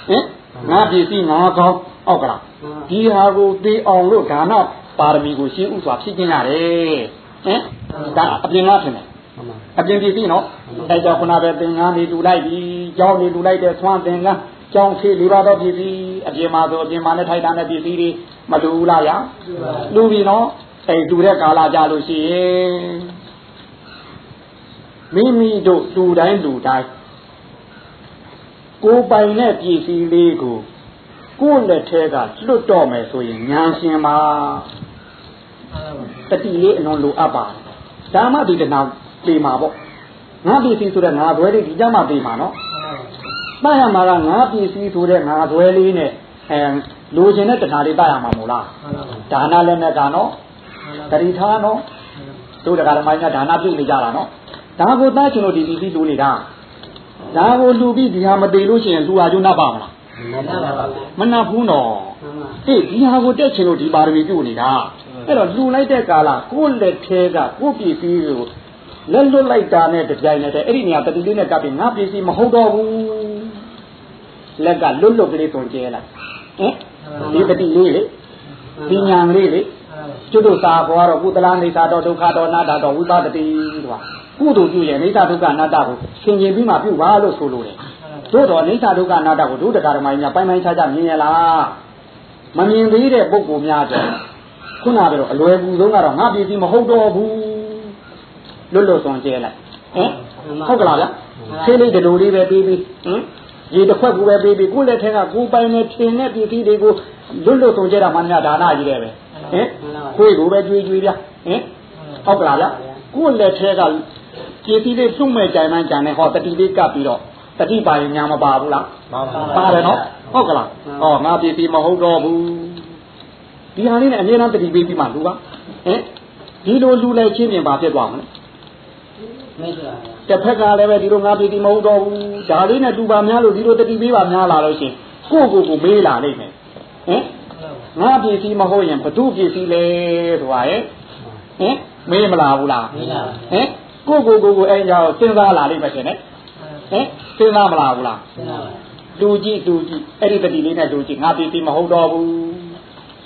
ဟင်ငါပစ္စည်းငါကောင်းဟုတ်ကလားဒီဟာကိုသိအောင်လို့ဒါနပါရမီကိုရှင်းဥစွာဖြစ်ကျင်ရတယ်ဟင်ဒါအပြင်ကထင်တယ်အပြင်ပစ္စည်းနော်အဲကြောင့်ခုနပဲသင်္ကန်းနေတူလိုက်ပြီကြောင်းနေတူလိုက်တဲ့သွမ်းသင်္ကန်းကြောင်းဖေးလေးပါတော့ပစ္စည်းအပြင်မှာဆိုအပြင်မှာနဲ့ထိုက်တာနဲ့ပစ္စည်းတွေမတူဘူးလားဗျာလူပြီနော်အဲတူတဲ့ကာလကြလို့ရှိရင် မိမိတို့တူတိုင်းတူတိုင်းကိုယ်ပိုင်တဲ့ပစ္စည်းလေးကိုကိုယ်လက်ထဲကလွတ်တော့မယ်ဆိုရင်ညာရှင်ပါတတိလေးအလွန်လိုအပ်ပါတယ်ဒါမှဒီတနာပြေမှာပေါ့ငါပစ္စည်းဆိုတဲ့ငါဘွဲလေးဒီကြမှာပြေမှာနော်တတ်ရမှာကငါပစ္စည်းဆိုတဲ့ငါဘွဲလေးနဲ့အဲလိုချင်တဲ့တဏှာလေးတတ်ရမှာမို့လားဒါနလည်းနဲ့ကနော်တတိထားနော်တို့တရားဓမ္မညာဒါနပြုနေကြတာနော် ဒါကိုတတ်ချင်လို့ဒီပစ္စည်းလိုနေတာဒါကိုလူပြီးဒီဟာမသေးလို့ရှိရင်လူဟာကျုံနာပါမလားမနာဘူးနော်အေးဒီဟာကိုတက်ချင်လို့ဒီပါရမီပြုနေတာအဲ့တော့လူလိုက်တဲ့ကာလကိုယ့်လက်ထဲကကိုယ့်ပစ္စည်းကိုလက်လွတ်လိုက်တာနဲ့တပြိုင်နက်တည်းအဲ့ဒီနေရာတတိလေးနဲ့ကပ်ပြီးငါပစ္စည်းမဟုတ်တော့ဘူးလက်ကလွတ်လွတ်ကလေးတွန်ကျဲလိုက်ဟင်ဒီတတိလေးလေဒီညာလေးလေကျွတ်တို့စာပေါ်တော့ကုသလာနေသာတော့ဒုက္ခတော့နာတာတော့ဝိပဿတိတော့ ကုသိုလ်ပြုရင်အိဋ္ဌဒုက္ခအနတ္တကိုဆင်ခြင်ပြီးမှပြုပါလို့ဆိုလိုတယ်တို့တော့အိဋ္ဌဒုက္ခအနတ္တကိုဒုဒကာရမိုင်းများပိုင်းပိုင်းခြားခြားမြင်ရလားမမြင်သေးတဲ့ပုဂ္ဂိုလ်များတော့ခုနကတော့အလွယ်ကူဆုံးကတော့ငါပြည်စီမဟုတ်တော့ဘူးလွတ်လွတ်ဆုံးကျဲလိုက်ဟင်ဟုတ်ကလားဗျဆေးလေးတလူလေးပဲပြီးပြီးဟင်ရေတစ်ခွက်ကူပဲပြီးပြီးကိုယ့်လက်ထဲကကိုယ်ပိုင်နဲ့ထင်တဲ့ပြည်စီတွေကိုလွတ်လွတ်ဆုံးကျဲတာမှများဒါနကြီးတယ်ပဲဟင်ခွေးကိုပဲကြွေးကြွေးဗျဟင်ဟုတ်ကလားဗျကိုယ့်လက်ထဲကပြ ည်စီလေးစွန့်မဲ့ကြိုင်မှန်းကြံနေဟောတတိလေးကပ်ပြီးတော့တတိပါရင်ညာမပါဘူးလားပါတယ်နော်ဟုတ်ကလားဟောငါပြည်စီမဟုတ်တော့ဘူးဒီဟာလေးနဲ့အမြဲတမ်းတတိပေးပြီးမှလူကဟင်ဒီလိုလူလိုက်ချင်းပြင်ပါဖြစ်သွားမလဲတစ်ဖက်ကလည်းပဲဒီလိုငါပြည်စီမဟုတ်တော့ဘူးဒါလေးနဲ့တူပါများလို့ဒီလိုတတိပေးပါများလာလို့ရှင်ကိုကိုကိုမေးလာလိမ့်မယ်ဟင်ငါပြည်စီမဟုတ်ရင်ဘသူပြည်စီလဲဆိုတာရဲ့ဟင်မေးမလားဘူးလားမေးလားဟင် ကိုကိုကိုကိုအဲကြောင့်စဉ်းစားလာလိမ့်မယ်ရှင်ဟင်စဉ်းစားမလားဘူးလားစဉ်းစားပါလူကြည့်လူကြည့်အဲ့ဒီတတိလေးနဲ့လူကြည့်ငါပြည်စီမဟုတ်တော့ဘူး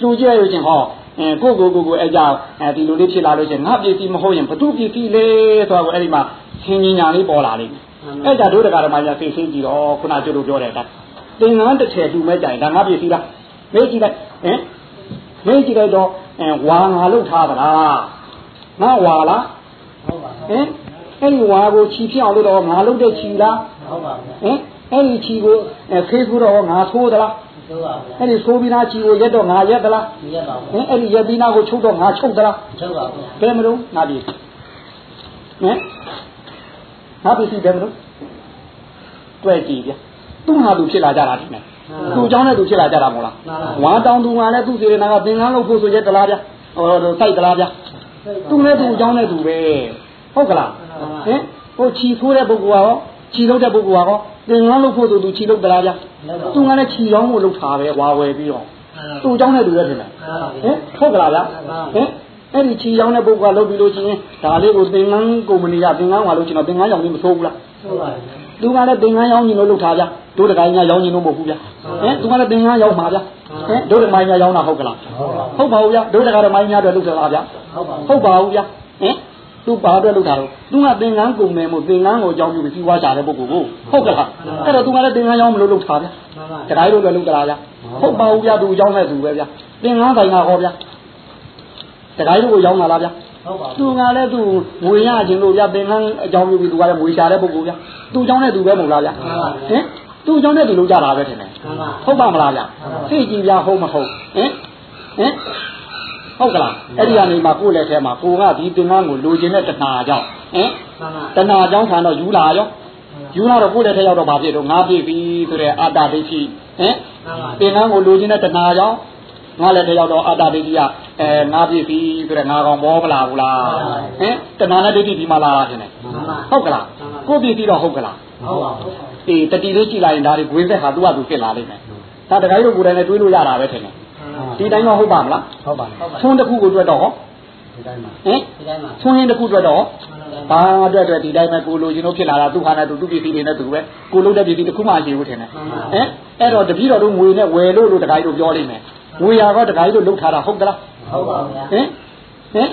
လူကြည့်ရချင်းဟောအဲကိုကိုကိုကိုအဲကြောင့်အဲဒီလိုလေးဖြစ်လာလို့ချင်းငါပြည်စီမဟုတ်ရင်ဘသူပြည်စီလဲဆိုတာကိုအဲ့ဒီမှာသင်ညာလေးပေါ်လာလိမ့်မယ်အဲ့ဒါတို့တက္ကရာမကြီးသိသိကြည့်တော့ခုနကျတို့ပြောတဲ့အတိုင်းသင်္ကန်းတစ်ထည်တူမဲ့ကြရင်ဒါငါပြည်စီလားမေးကြည့်လိုက်ဟင်မေးကြည့်လိုက်တော့အဲဝါငါလို့ထားသလားငါဝါလား ဟုတ်ပါဟင်အဲ့ဒီဝါကိုခြီဖြစ်အောင်လို့တော့ငါလုပ်တဲ့ခြီလားဟုတ်ပါဟင်အဲ့ဒီခြီကိုအဲဖေးဖို့တော့ငါသိုးသလားသိုးပါဗျာအဲ့ဒီသိုးပြီးသားခြီကိုရက်တော့ငါရက်သလားမရက်ပါဘူးဟင်အဲ့ဒီရက်ပြီးသားကိုချုပ်တော့ငါချုပ်သလားချုပ်ပါဗျာဘယ်မလို့ငါပြီဟင်ငါပြီစီဘယ်မလို့တွေ့ကြည့်ဗျသူ့ဟာသူဖြစ်လာကြတာဒီနဲ့သူ့เจ้าနဲ့သူဖြစ်လာကြတာမဟုတ်လားဝါတောင်သူကလည်းသူ့စေရနာကသင်္ကန်းလို့ဖို့ဆိုရက်တလားဗျဟိုစိုက်တလားဗျ သူနဲ့သူအကြောင်းနဲ့သူပဲဟုတ်ကလားဟင်ဟိုခြီထိုးတဲ့ပုဂ္ဂိုလ်ကရောခြီလုံးတဲ့ပုဂ္ဂိုလ်ကရောသင်္ကန်းလုပ်ဖို့ဆိုသူခြီလုံးတလားဗျသူကလည်းခြီရောင်းဖို့လုပ်ထားပဲဝါဝယ်ပြီးတော့သူအကြောင်းနဲ့သူပဲထင်တယ်ဟင်ဟုတ်ကလားဗျဟင်အဲ့ဒီခြီရောင်းတဲ့ပုဂ္ဂိုလ်ကလုပ်ပြီးလို့ချင်းဒါလေးကိုသင်္ကန်းကုမ္ပဏီကသင်္ကန်းဝါလို့ကျွန်တော်သင်္ကန်းရောင်းနေမဆိုးဘူးလားဆိုးပါဘူးသူကလည်းသင်္ကန်းရောင်းခြင်းလို့လုပ်ထားဗျတို့တကိုင်းကရောင်းခြင်းလို့မဟုတ်ဘူးဗျဟင်သူကလည်းသင်္ကန်းရောင်းမှာဗျဟင်တို့တမိုင်းကရောင်းတာဟုတ်ကလားဟုတ်ပါဘူးဗျတို့တကားတမိုင်းများတွေလုပ်ထားတာဗျ ဟုတ်ပါဘူးဗျဟင်သူဘာအတွက်လုပ်တာတော့သူကသင်္ကန်းကုန်မယ်မို့သင်္ကန်းကိုအကြောင်းပြုပြီးပြီးွားကြတဲ့ပုဂ္ဂိုလ်ကိုဟုတ်ကလားအဲ့တော့သူကလည်းသင်္ကန်းရောင်းမလို့လုပ်ထားဗျတကိုင်းတို့လည်းလုပ်ကြလားဗျဟုတ်ပါဘူးဗျသူအကြောင်းနဲ့သူပဲဗျသင်္ကန်းဆိုင်ကဟောဗျတကိုင်းတို့ကိုရောင်းလာလားဗျသူကလည်းသူငွေရခြင်းလို့ဗျသင်္ကန်းအကြောင်းပြုပြီးသူကလည်းငွေရှာတဲ့ပုဂ္ဂိုလ်ဗျသူအကြောင်းနဲ့သူပဲမဟုတ်လားဗျဟင်သူအကြောင်းနဲ့သူလုပ်ကြတာပဲထင်တယ်ဟုတ်ပါမလားဗျသိကြည့်ဗျဟုတ်မဟုတ်ဟင်ဟင် ဟုတ်ကလားအဲ့ဒီကနေမှကိုယ့်လက်ထဲမှာကိုကဒီသင်္ကန်းကိုလိုချင်တဲ့တဏှာကြောင့်ဟင်တဏှာကြောင့်ခံတော့ယူလာရောယူလာတော့ကိုယ့်လက်ထဲရောက်တော့ဘာဖြစ်တော့ငါပြည့်ပြီဆိုတဲ့အတ္တဒိဋ္ဌိဟင်သင်္ကန်းကိုလိုချင်တဲ့တဏှာကြောင့်ငါလည်းတယောက်တော့အတ္တဒိဋ္ဌိကအဲငါပြည့်ပြီဆိုတဲ့ငါကောင်ဘောမလာဘူးလားဟင်တဏှာနဲ့ဒိဋ္ဌိဒီမှာလာတာထင်တယ်ဟုတ်ကလားကိုပြည့်ပြီတော့ဟုတ်ကလားဟုတ်ပါဘူးအေးတတိလေးကြည့်လိုက်ရင်ဒါတွေဂွင်းသက်ဟာသူ့ဟာသူဖြစ်လာလိမ့်မယ်ဒါတခါကြီးတို့ကိုယ်တိုင်လည်းတွေးလို့ရတာပဲထင်တယ် ဒီတိုင်းတော့ဟုတ်ပါမလားဟုတ်ပါဘူးသုံးတစ်ခုကိုတွေ့တော့ဟောဒီတိုင်းမှာဟင်ဒီတိုင်းမှာဆွန်းရင်တစ်ခုအတွက်တော့မှန်ပါဘာအတွက်အတွက်ဒီတိုင်းပဲကိုလိုချင်လို့ဖြစ်လာတာသူခါနဲ့သူသူပစ္စည်းတွေနဲ့သူပဲကိုလိုတဲ့ပစ္စည်းတစ်ခုမှရှိဘူးထင်တယ်ဟင်အဲ့တော့တပည့်တော်တို့ငွေနဲ့ဝယ်လို့လို့တခါကြီးတို့ပြောလိမ့်မယ်ငွေရတော့တခါကြီးတို့လုတ်ထားတာဟုတ်ကလားဟုတ်ပါဗျာဟင်ဟင်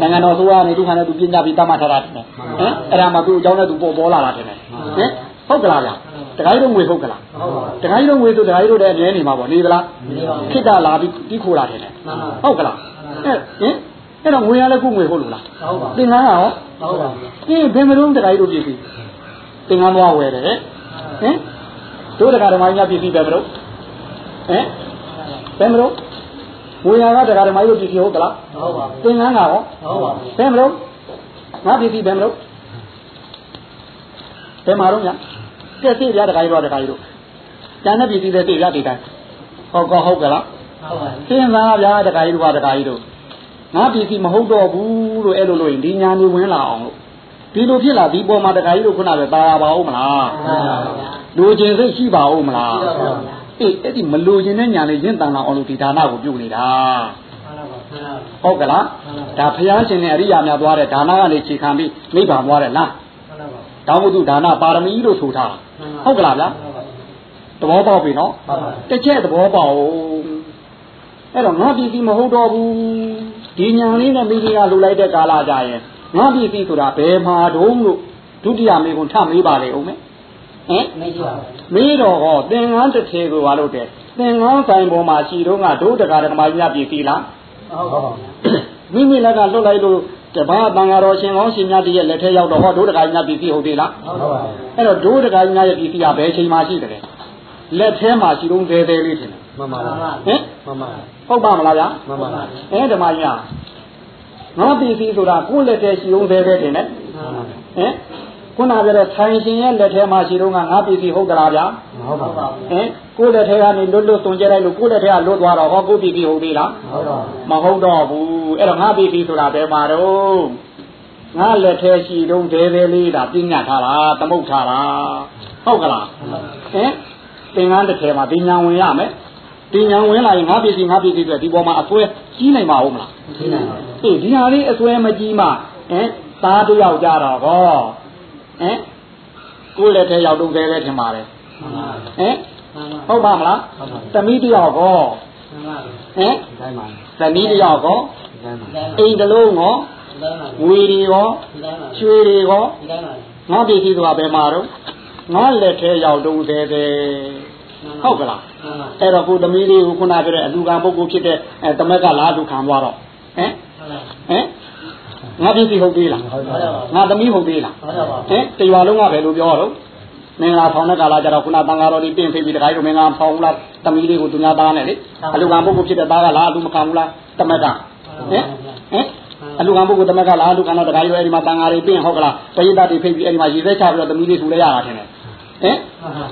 နိုင်ငံတော်ဆိုရနေသူခါနဲ့သူပြင်ကြပြီးတတ်မှတ်ထားတာတယ်ဟင်အဲ့ဒါမှသူ့အကြောင်းနဲ့သူပေါ်ပေါ်လာတာတယ်ဟင်ဟုတ်ကလားဗျာ တခါကြီးတို့ငွေဟုတ်ကလားဟုတ်ပါတခါကြီးတို့ငွေဆိုတခါကြီးတို့လည်းအမြဲနေမှာပေါ့နေသလားနေပါဘူးခိတ္တလာပြီးပြီးခိုးတာတယ်မှန်ပါဟုတ်ကလားအဲ့ဟင်အဲ့တော့ငွေရလဲခုငွေဟုတ်လို့လားဟုတ်ပါသင်္ကန်းကရောဟုတ်ပါအင်းဘယ်မလို့တခါကြီးတို့ပြည်ပြီသင်္ကန်းသွားဝယ်တယ်ဟင်တို့တခါဓမ္မကြီးများပြည်ပြီဘယ်မလို့ဟင်ဘယ်မလို့ဝေယာကတခါဓမ္မကြီးတို့ပြည်ပြီဟုတ်ကလားဟုတ်ပါသင်္ကန်းကရောဟုတ်ပါဘယ်မလို့ငါပြည်ပြီဘယ်မလို့ဘယ်မှာတော့ည ကဲသိပြတခါကြီးတော့တခါကြီးတို့ကျန်တဲ့ပြည်ပြီတဲ့သိပြဒီတိုင်းဟုတ်ကောဟုတ်ကလားဟုတ်ပါသင်္ကန်းဗျာတခါကြီးတို့ကတခါကြီးတို့ငါပြည်ပြီမဟုတ်တော့ဘူးလို့အဲ့လိုလို့ရင်ဒီညာနေဝင်လာအောင်လို့ဒီလိုဖြစ်လာဒီပေါ်မှာတခါကြီးတို့ခုနကပဲตาပါဦးမလားမှန်ပါဗျာလူကျင်စိတ်ရှိပါဦးမလားရှိပါပါဗျာအေးအဲ့ဒီမလူကျင်တဲ့ညာလေးရင့်တန်လာအောင်လို့ဒီဒါနကိုပြုနေတာမှန်ပါမှန်ပါဟုတ်ကလားဒါဖျားရှင်နဲ့အရိယာများသွားတဲ့ဒါနကနေခြေခံပြီးနိဗ္ဗာန်သွားတယ်လား မှန်ပါတောင်းဝတ္ထုဒါနပါရမီလို့ဆိုထားဟုတ်ကလားဗျာသဘောပေါက်ပြီနော်ဟုတ်ပါတစ်ချက်သဘောပေါက်အဲ့တော့ငါပြည်စီမဟုတ်တော့ဘူးဒီညာလေးနဲ့မိကြီးကလှူလိုက်တဲ့ကာလကြရင်ငါပြည်စီဆိုတာဘယ်မှာတုံးလို့ဒုတိယမေကွန်ထမေးပါလေဦးမယ်ဟင်မရှိပါဘူးမင်းတော်ဟောသင်္ကန်းတစ်ထေကိုပါလို့တဲ့သင်္ကန်းဆိုင်ပေါ်မှာရှိတော့ကဒုတကာဓမ္မကြီးများပြည်စီလားဟုတ်ပါဗျာမိမိလက်ကလွတ်လိုက်လို့ တပားတန်ဃာတော်ရှင်ကောင်းရှင်များတည်းရဲ့လက်ထဲရောက်တော့ဟောဒုဒကာကြီးများပြည်စီဟုတ်သေးလားဟုတ်ပါအဲ့တော့ဒုဒကာကြီးများရဲ့ပြည်စီကဘယ်ချိန်မှရှိတယ်လဲလက်ထဲမှာရှိတော့ဒဲဒဲလေးထင်တယ်မှန်ပါပါဟင်မှန်ပါဟုတ်ပါမလားဗျာမှန်ပါမှန်ပါအဲဓမ္မကြီးကငါပြည်စီဆိုတာကိုယ့်လက်ထဲရှိတော့ဒဲဒဲထင်တယ်ဟင် ခုနပြောတဲ့ထိုင်ရှင်ရဲ့လက်ထဲမှာရှိတော့ကငါပြည်စီဟုတ်ကလားဗျာဟုတ်ပါပါဟင်ကိုယ့်လက်ထဲကနေလွတ်လွတ်သွန်ကျဲလိုက်လို့ကိုယ့်လက်ထဲကလွတ်သွားတော့ဟောကိုယ့်ပြည်စီဟုတ်သေးလားဟုတ်ပါမဟုတ်တော့ဘူးအဲ့တော့ငါပြည်စီဆိုတာဘယ်မှာတော့ငါလက်ထဲရှိတော့ဒဲဒဲလေးဒါပြညာထားတာသမုတ်ထားတာဟုတ်ကလားဟင်သင်္ကန်းတစ်ထဲမှာဒီညာဝင်ရမယ်ဒီညာဝင်လာရင်ငါပြည်စီငါပြည်စီဆိုဒီပေါ်မှာအစွဲကြီးနိုင်ပါဦးမလားရှင်းနိုင်ပါအေးဒီဟာလေးအစွဲမကြီးမှဟင်သားတစ်ယောက်ကြတော့ဟော ဟင်ကိုယ်လက်ထဲရောက်တော့ဒဲဒဲထင်ပါတယ်မှန်ပါဟင်မှန်ပါဟုတ်ပါမလားဟုတ်ပါသမီးတစ်ယောက်ဟောမှန်ပါဟင်ဒီတိုင်းမှာသမီးတစ်ယောက်ဟောဒီတိုင်းမှာအိမ်တစ်လုံးဟောဒီတိုင်းမှာငွေတွေရောဒီတိုင်းမှာရွှေတွေရောဒီတိုင်းမှာငါပြည်စီဆိုတာဘယ်မှာတော့ငါလက်ထဲရောက်တော့သေးသေးဟုတ်ကလားမှန်ပါအဲ့တော့ကိုသမီးလေးကိုခုနပြောတဲ့အလူကံပုဂ္ဂိုလ်ဖြစ်တဲ့အဲတမက်ကလာလူခံသွားတော့ဟမ်ဟုတ်ပါဟမ် ငါပြည်စီဟုတ်သေးလားဟုတ်ပါငါသမီးဟုတ်သေးလားဟုတ်ပါဟင်တရွာလုံးကဘယ်လိုပြောတော့မင်္ဂလာဆောင်တဲ့ကာလကြတော့ခုနတန်ဃာတော်တွေပြင်ဖိပြီးတခါကြီးမင်္ဂလာဆောင်လားသမီးလေးကိုသူများသားနဲ့လေအလူကံပုဂ္ဂိုလ်ဖြစ်တဲ့သားကလားအလူမခံဘူးလားတမက်ကဟင်ဟင်အလူကံပုဂ္ဂိုလ်တမက်ကလားအလူကံတော့တခါကြီးတော့အဲ့ဒီမှာတန်ဃာတွေပြင်ဟုတ်ကလားပရိသတ်တွေဖိပြီးအဲ့ဒီမှာရေသက်ချပြီးတော့သမီးလေးထူလဲရတာထင်တယ်ဟင်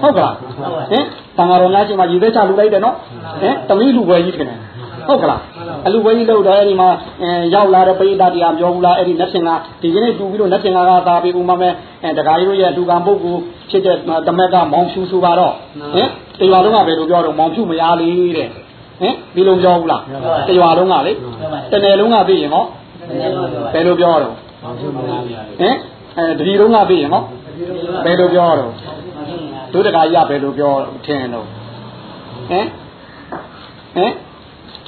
ဟုတ်ကလားဟင်တန်ဃာတော်များချင်းမှာရေသက်ချလူလိုက်တယ်နော်ဟင်သမီးလူပွဲကြီးထင်တယ် ဟုတ်ကလားအလူပွဲကြီးလို့တော့အဲ့ဒီမှာရောက်လာတဲ့ပရိသတ်တရားပြောဘူးလားအဲ့ဒီလက်ဆင်ကဒီကနေ့တူပြီးတော့လက်ဆင်ကသာပြီးဥမာမဲ့တခါကြီးတို့ရဲ့အလူကံပုဂ္ဂိုလ်ဖြစ်တဲ့တမက်ကမောင်ဖြူဆိုပါတော့ဟင်ဒီရွာလုံးကဘယ်လိုပြောတော့မောင်ဖြူမရလေတဲ့ဟင်ဒီလိုပြောဘူးလားတရွာလုံးကလေတနယ်လုံးကသိရင်ဟောဘယ်လိုပြောတော့ဘာဖြစ်မလားဗျာဟင်အဲတတိလုံးကသိရင်ဟောဘယ်လိုပြောတော့တို့တခါကြီးကဘယ်လိုပြောထင်တော့ဟင်ဟင်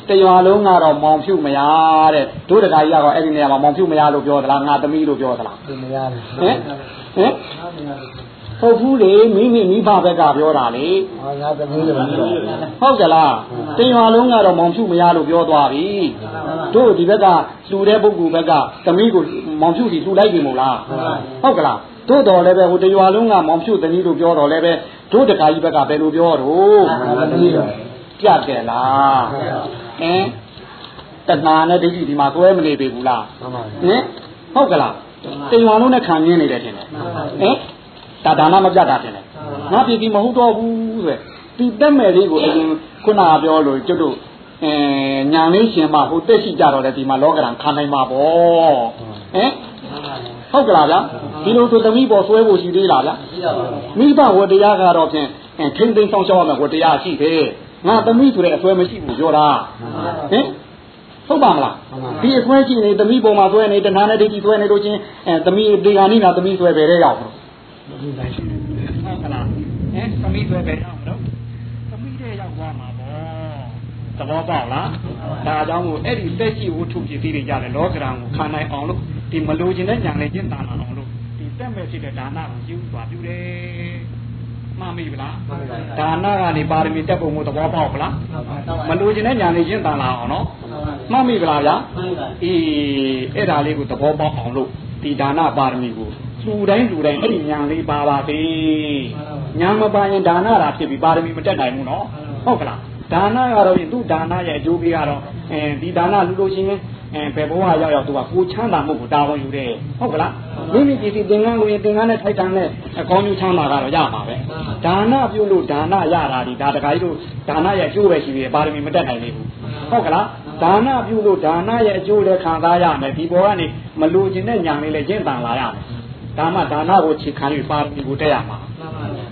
တရွာလုံးကတော့မောင်ဖြူမရတဲ့တို့တခါကြီးကတော့အဲ့ဒီနေရာမှာမောင်ဖြူမရလို့ပြောသလားငါသမီးလို့ပြောသလားဒီမရတယ်ဟင်ဟင်ဟုတ်ဘူးလေမိမိမိဘဘက်ကပြောတာလေဟာငါသမီးလို့ပြောတယ်ဟုတ်ကြလားတရွာလုံးကတော့မောင်ဖြူမရလို့ပြောသွားပြီတို့ဒီဘက်ကလှူတဲ့ပုဂ္ဂိုလ်ဘက်ကသမီးကိုမောင်ဖြူစီလှူလိုက်ပြီမို့လားဟုတ်ကလားတို့တော်လည်းပဲဟိုတရွာလုံးကမောင်ဖြူသမီးလို့ပြောတော့လည်းပဲတို့တခါကြီးဘက်ကဘယ်လိုပြောတော့ငါသမီးလို့ပြတ်တယ်လား ဟင်တဏှာနဲ့ဒိဋ္ဌိဒီမှာတွဲမနေပြီဘူးလားမှန်ပါဟင်ဟုတ်ကလားတရွာလုံးနဲ့ခံရင်းနေတယ်ထင်တယ်ဟင်ဒါဒါနမပြတ်တာထင်တယ်ငါပြည်ပြီးမဟုတ်တော့ဘူးဆိုဒီတက်မဲ့လေးကိုအရင်ခုနကပြောလို့ကျွတ်တို့အဲညာလေးရှင်မဟိုတက်ရှိကြတော့လေဒီမှာလောကရန်ခံနိုင်မှာပေါ့ဟင်ဟုတ်ကလားဗျာဒီလိုဆိုသမီးပေါ်ဆွဲဖို့ရှိသေးလားဗျာရှိတော့ပါဗျာမိဘဝတရားကတော့ဖြင့်အဲထိမ့်သိမ်းဆောင်ရှောက်ရမယ်ဝတရားရှိတယ် ငါသမီးဆိုတဲ့အစွဲမရှိဘူးပြောတာဟင်ဟဟုတ်ပါမလားဒီအခွဲကြည့်နေသမီးပုံမှာဆွဲနေတဏှာနဲ့ဒိဋ္ဌိဆွဲနေလို့ချင်းအဲသမီးဒီကနေ့ကသမီးဆွဲပဲတဲ့ရောက်ဘူးဟုတ်ကလားဟင်သမီးဆွဲပဲရောက်မလို့သမီးတဲ့ရောက်သွားမှာပေါ့သဘောပေါက်လားဒါကြောင့်မို့အဲ့ဒီတက်ရှိဝတ္ထုပစ္စည်းတွေကြတယ်လောကရန်ကိုခံနိုင်အောင်လို့ဒီမလိုချင်တဲ့ညာနဲ့ကျင့်တာလာအောင်လို့ဒီတက်မဲ့ဖြစ်တဲ့ဒါနကိုယူသွားပြုတယ် မှန်ပြီဗလားဒါနကနေပါရမီတက်ပုံကိုသဘောပေါက်ဗလားမလိုချင်တဲ့ညာနဲ့ကျင့်တာလာအောင်နော်မှန်ပြီဗလားဗျာအေးအဲ့ဒါလေးကိုသဘောပေါက်အောင်လို့ဒီဒါနပါရမီကိုလူတိုင်းလူတိုင်းအဲ့ဒီညာလေးပါပါသေးညာမပါရင်ဒါနတာဖြစ်ပြီးပါရမီမတက်နိုင်ဘူးနော်ဟုတ်ကလားဒါနကတော့သူဒါနရဲ့အကျိုးပေးကတော့အဲဒီဒါနလူလို့ရှိရင် အဲဘယ်ဘဝရောက်ရောက်သူကကိုချမ်းသာမှုကိုတာဝန်ယူတယ်ဟုတ်ကလားမိမိကြည်စီသင်္ကန်းကိုရင်သင်္ကန်းနဲ့ထိုက်တန်တဲ့အကောင်းကျိုးချမ်းသာကတော့ရမှာပဲဒါနပြုလို့ဒါနရတာဒီဒါတခါကြီးတို့ဒါနရဲ့အကျိုးပဲရှိသေးတယ်ပါရမီမတက်နိုင်သေးဘူးဟုတ်ကလားဒါနပြုလို့ဒါနရဲ့အကျိုးလည်းခံစားရမယ်ဒီဘောကနေမလိုချင်တဲ့ညာလေးလည်းကျင့်တန်လာရမယ်ဒါမှဒါနကိုခြေခံပြီးပါရမီကိုတက်ရမှာ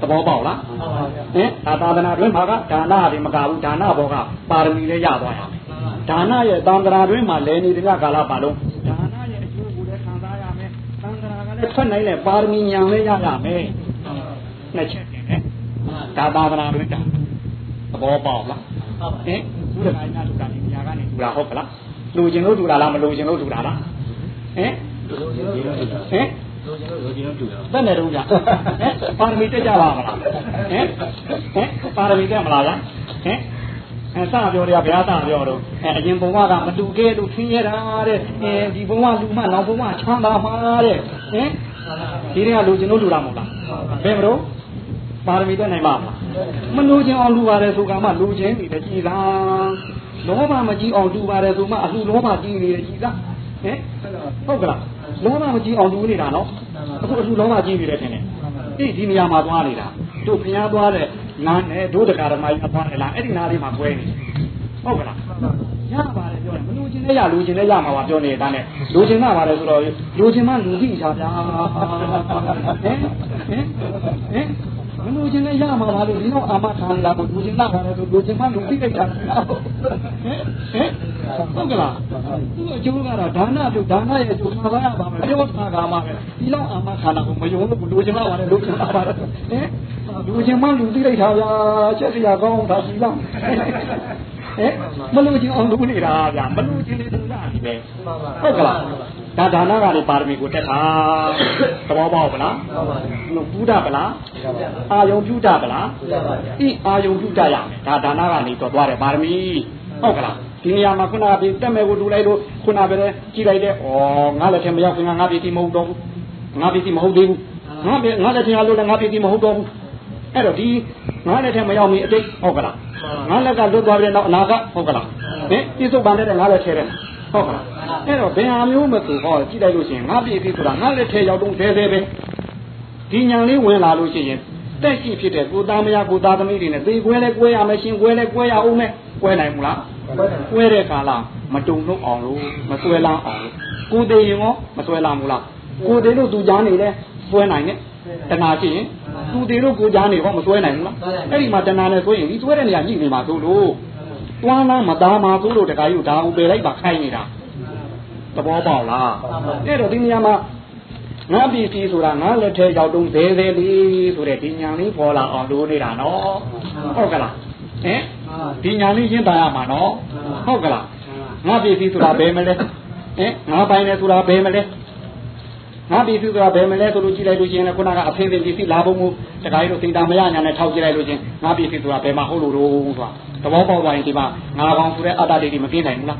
သဘောပေါက်လားဟင်ဒါသာသနာတွင်မှာကဒါနတွေမကဘူးဒါနဘောကပါရမီလည်းရသွားရမယ် ဒါနရဲ့တန်ត្រာတွင်မှာလဲနေတဲ့ကာလပါလုံးဒါနရဲ့အကျိုးကိုလည်းခံစားရမယ်တန်ត្រာကလည်းထွက်နိုင်တဲ့ပါရမီညာလည်းရရမယ်နှစ်ချက်တင်တယ်ဒါသာသနာတွင်တာသဘောပေါက်လားဟင်ဘုရားညာလူကနေညာကနေလူလာဟုတ်ကလားလူကျင်လို့လူလာလားမလူကျင်လို့လူလာလားဟင်ဟင်ဘယ်နဲ့တော့ကြာဟမ်ပါရမီတက်ကြပါမလားဟမ်ဟမ်ပါရမီတက်မလားဗျာဟမ် အဲစပြောတယ်ဗျာစပြောတော့အဲအရင်ဘုံကမတူခဲ့လို့ထင်းရတာတဲ့အဲဒီဘုံကလူမနောက်ဘုံကချမ်းသာမှာတဲ့ဟင်ဒီတွေကလူချင်းတို့လူတာမဟုတ်လားဘယ်မလို့ပါရမီတက်နိုင်ပါမလားမလူချင်းအောင်လူပါတယ်ဆိုကမှလူချင်းနေတယ်ကြည်လားလောဘမကြည့်အောင်လူပါတယ်ဆိုမှအလှလောဘကြည့်နေတယ်ကြည်လားဟင်ဟုတ်ကလားလောဘမကြည့်အောင်လူနေတာနော်အခုအလှလောဘကြည့်နေတယ်ထင်တယ်အေးဒီနေရာမှာသွားနေတာတို့ဖျားသွားတဲ့ နားနဲ့တို့တက္ကရာမကြီးသွားတယ်လားအဲ့ဒီနားလေးမှာကွဲနေဟုတ်ကလားရပါတယ်ပြောတယ်မလူချင်းလည်းရလူချင်းလည်းရမှာပါပြောနေတာနဲ့လူချင်းကပါတယ်ဆိုတော့လူချင်းမှလူကြည့်ချာဗျာဟင်ဟင်ဟင်မ လူချင်းလည်းရမှာပါလို့ဒီတော့အာမခံလာလို့လူချင်းကပါတယ်ဆိုလူချင်းမှလူကြည့်လိုက်တာဟင်ဟင်ဟုတ်ကလားသူ့အကျိုးကတော့ဒါနပြုဒါနရဲ့အကျိုးခံစားရပါမယ်ပြောထားတာမှပဲဒီတော့အာမခံလာကိုမယုံလို့လူချင်းကပါတယ်လူချင်းကပါတယ်ဟင်လူချင်းမှလူကြည့်လိုက်တာဗျာချက်စရာကောင်းတာရှိလားဟဲ့မလို့ချင်းအောင်လုပ်နေတာဗျာမလို့ချင်းနေလို့လားဒီပဲဟုတ်ကလား ဒါဒါနကလည်းပါရမီကိုတက်တာသဘောပေါက်ဗလားဟုတ်ပါဘူးဘုဒ္ဓဗလားအာယုံပြုတဗလားဤအာယုံပြုတရမယ်ဒါဒါနကနေတော့သွားတယ်ပါရမီဟုတ်ကလားဒီနေရာမှာခုနကပြတက်မဲ့ကိုတူလိုက်လို့ခုနပဲကြည့်လိုက်တဲ့ဩငါလည်းထင်မရောက်ခင်ငါပြည့်တိမဟုတ်တော့ဘူးငါပြည့်တိမဟုတ်သေးဘူးငါပြငါလည်းထင်ရလို့လည်းငါပြည့်တိမဟုတ်တော့ဘူးအဲ့တော့ဒီငါလည်းထင်မရောက်မီအတိတ်ဟုတ်ကလားငါလက်ကလွတ်သွားပြီတော့အနာကဟုတ်ကလားဟင်ပြစ္ဆုတ်ပန်တဲ့ငါလည်းထဲတယ် ဟုတ်ကလားအဲ့တော့ဘယ်ဟာမျိုးမဆိုဟောကြည့်လိုက်လို့ရှိရင်ငါပြည့်ပြီဆိုတာငါလည်းထဲရောက်တော့သေးသေးပဲဒီညာလေးဝင်လာလို့ရှိရင်တက်ရှိဖြစ်တဲ့ကိုသားမယားကိုသားသမီးတွေနဲ့သေကွဲလဲကွဲရမယ်ရှင်ကွဲလဲကွဲရအောင်မယ်ကွဲနိုင်မလားကွဲတဲ့ကာလမတုံလို့အောင်လို့မဆွဲလာအောင်လို့ကိုသေးရင်ရောမဆွဲလာဘူးလားကိုသေးလို့သူကြားနေလဲဆွဲနိုင်နဲ့တဏှာရှိရင်သူသေးလို့ကိုကြားနေဟောမဆွဲနိုင်ဘူးလားအဲ့ဒီမှာတဏှာနဲ့ဆွဲရင်ဒီဆွဲတဲ့နေရာညှိနေမှာသို့လို့ တွားလားမသားမှာသို့လို့တခါယူဒါကိုပယ်လိုက်ပါခိုင်းနေတာသဘောပေါက်လားအဲ့တော့ဒီနေရာမှာငါပစ္စည်းဆိုတာငါလက်ထဲရောက်တုံးသေးသေးလေးဆိုတဲ့ဒီညာလေးပေါ်လာအောင်လုပ်နေတာနော်ဟုတ်ကလားဟင်ဒီညာလေးရှင်းတာရမှာနော်ဟုတ်ကလားငါပစ္စည်းဆိုတာဘယ်မလဲဟင်ငါပိုင်တယ်ဆိုတာဘယ်မလဲ ငါပစ္စည်းဆိုတာဘယ်မလဲဆိုလို့ကြည့်လိုက်လို့ရှိရင်လည်းခုနကအဖင်းဖင်းပစ္စည်းလာဖို့မို့တခါကြီးတို့သိတာမရညာနဲ့ထောက်ကြည့်လိုက်လို့ချင်းငါပစ္စည်းဆိုတာဘယ်မှာဟုတ်လို့တော့ဆိုတာသဘောပေါက်သွားရင်ဒီမှာငါကောင်ဆိုတဲ့အတ္တဒိဋ္ဌိမကင်းနိုင်ဘူးလား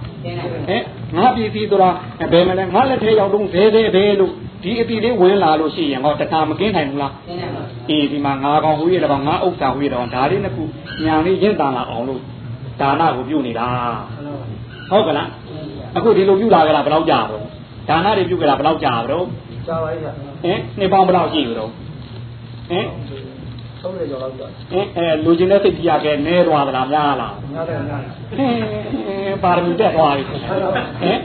ဟင်ငါပစ္စည်းဆိုတာဘယ်မလဲငါလက်ထဲရောက်တော့ဘယ်သေးဘယ်လို့ဒီအတိလေးဝင်လာလို့ရှိရင်ဟောတဏှာမကင်းနိုင်ဘူးလားကင်းနိုင်ပါဘူးအေးဒီမှာငါကောင်ဟူရတော့ငါဥစ္စာဟူရတော့ဒါလေးနှစ်ခုညာလေးရင့်တန်လာအောင်လို့ဒါနကိုပြုနေတာဟုတ်ကလားအခုဒီလိုပြုလာကြတာဘယ်လောက်ကြာတော့ ဒါနတွေပြုကြတာဘယ်လောက်ကြာတော့ကြာပါရဲ့ဟင်နှစ်ပေါင်းဘယ်လောက်ရှိပြီတော့ဟင်30ကျော်လောက်ကြာဟင်အဲလူချင်းတဲ့စိတ်ကြီးရခဲ့နဲသွားသလားများလားများတယ်များဟင်ပါရမီတက်သွားပြီဟင်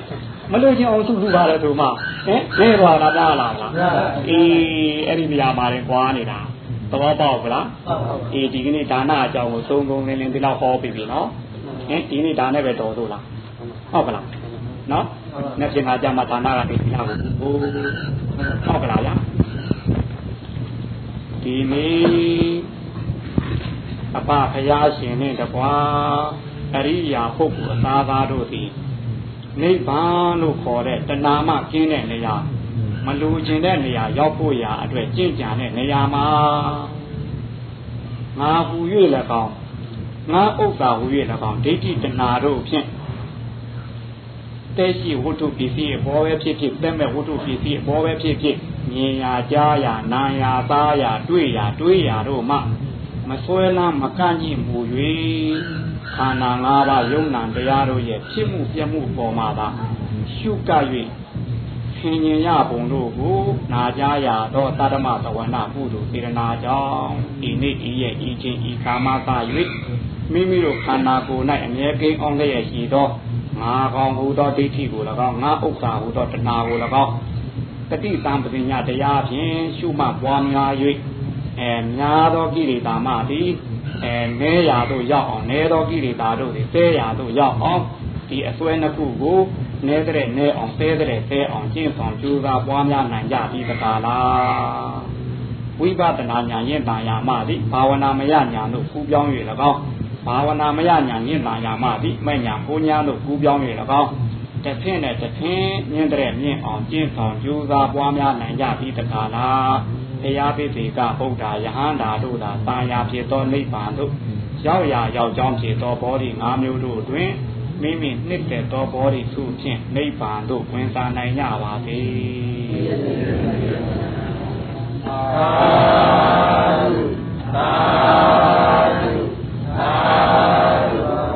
မလို့ချင်းအောင်စုစုပါတယ်ဆိုမှဟင်နဲသွားတာများလားလားအေးအဲ့ဒီနေရာမှာရင်ကွာနေတာသဘောပေါက်ဗလားအေးဒီကနေ့ဒါနအကြောင်းကိုသုံးသုံးလင်းလင်းဒီလောက်ဟောပြီးပြီနော်ဟင်ဒီနေ့ဒါနဲ့ပဲတော်လို့လားဟုတ်ကလားနော် နှစ်ပြင်ကကြမှာဌာနကနေပြလာကိုဟိုဟုတ်ကလားဗျာဒီနေ့အပဖရာရှင်နဲ့တကွာအရိယာပုဂ္ဂိုလ်အသားသားတို့သည်နိဗ္ဗာန်လို့ခေါ်တဲ့တဏှာမှကျင်းတဲ့နေရာမလူကျင်တဲ့နေရာရောက်ဖို့ရာအတွက်ကြင့်ကြံတဲ့နေရာမှာငါဟူ၍၎င်းငါဥစ္စာဟူ၍၎င်းဒိဋ္ဌိတဏှာတို့ဖြင့် တဲ့ရှိဝတ္ထုပစ္စည်းအပေါ်ပဲဖြစ်ဖြစ်တဲ့မဲ့ဝတ္ထုပစ္စည်းအပေါ်ပဲဖြစ်ဖြစ်မြင်ရကြားရနာရသားရတွေ့ရတွေးရတို့မှမဆွဲလန်းမကန့်ညှိမူ၍ခန္ဓာ၅ပါးယုံနာတရားတို့ရဲ့ဖြစ်မှုပြမှုပေါ်မှာသာရှုကပ်၍ခင်ញင်ရပုံတို့ကိုနာကြရသောတတ္တမသဝနာပုတို့စေရနာကြောင့်ဒီနေ့ဤရဲ့ဤချင်းဤကာမသာ၍မိမိတို့ခန္ဓာကိုယ်၌အမြဲကိန်းအောင်လျက်ရှိသော ငါကောင်ဟူသောဒိဋ္ဌိကို၎င်းငါဥစ္စာဟူသောတဏှာကို၎င်းတတိတံပညာတရားဖြင့်ရှုမှတ်ပွားများ၍အဲများသောကိလေသာမှသည်အဲနဲရာတို့ရောက်အောင်နဲသောကိလေသာတို့သည်ဆဲရာတို့ရောက်အောင်ဒီအစွဲနှစ်ခုကိုနဲတဲ့နဲအောင်ဆဲတဲ့ဆဲအောင်ကျင့်ဆောင်ကြိုးစားပွားများနိုင်ကြပြီတကားလားဝိပဿနာဉာဏ်ရင်တန်ရာမှသည်ဘာဝနာမယဉာဏ်တို့ကူးပြောင်း၍၎င်း ဘာဝနာမယဉာဏ်ရင်တန်ရာမှသည်မဲ့ညာကိုညာတို့ကူးပြောင်း၍၎င်းတစ်ဖင်းနဲ့တစ်ဖင်းမြင့်တဲ့မြင့်အောင်ကျင့်ဆောင်ကြိုးစားပွားများနိုင်ကြပြီတကားလားတရားပိစိကဗုဒ္ဓယဟန္တာတို့သာတာယာဖြစ်သောနိဗ္ဗာန်တို့ရောက်ရာရောက်ကြောင်းဖြစ်သောဘောဓိ၅မျိုးတို့တွင်မိမိနှစ်သက်သောဘောဓိစုဖြင့်နိဗ္ဗာန်သို့ဝင်စားနိုင်ကြပါစေသာသာ သာဓု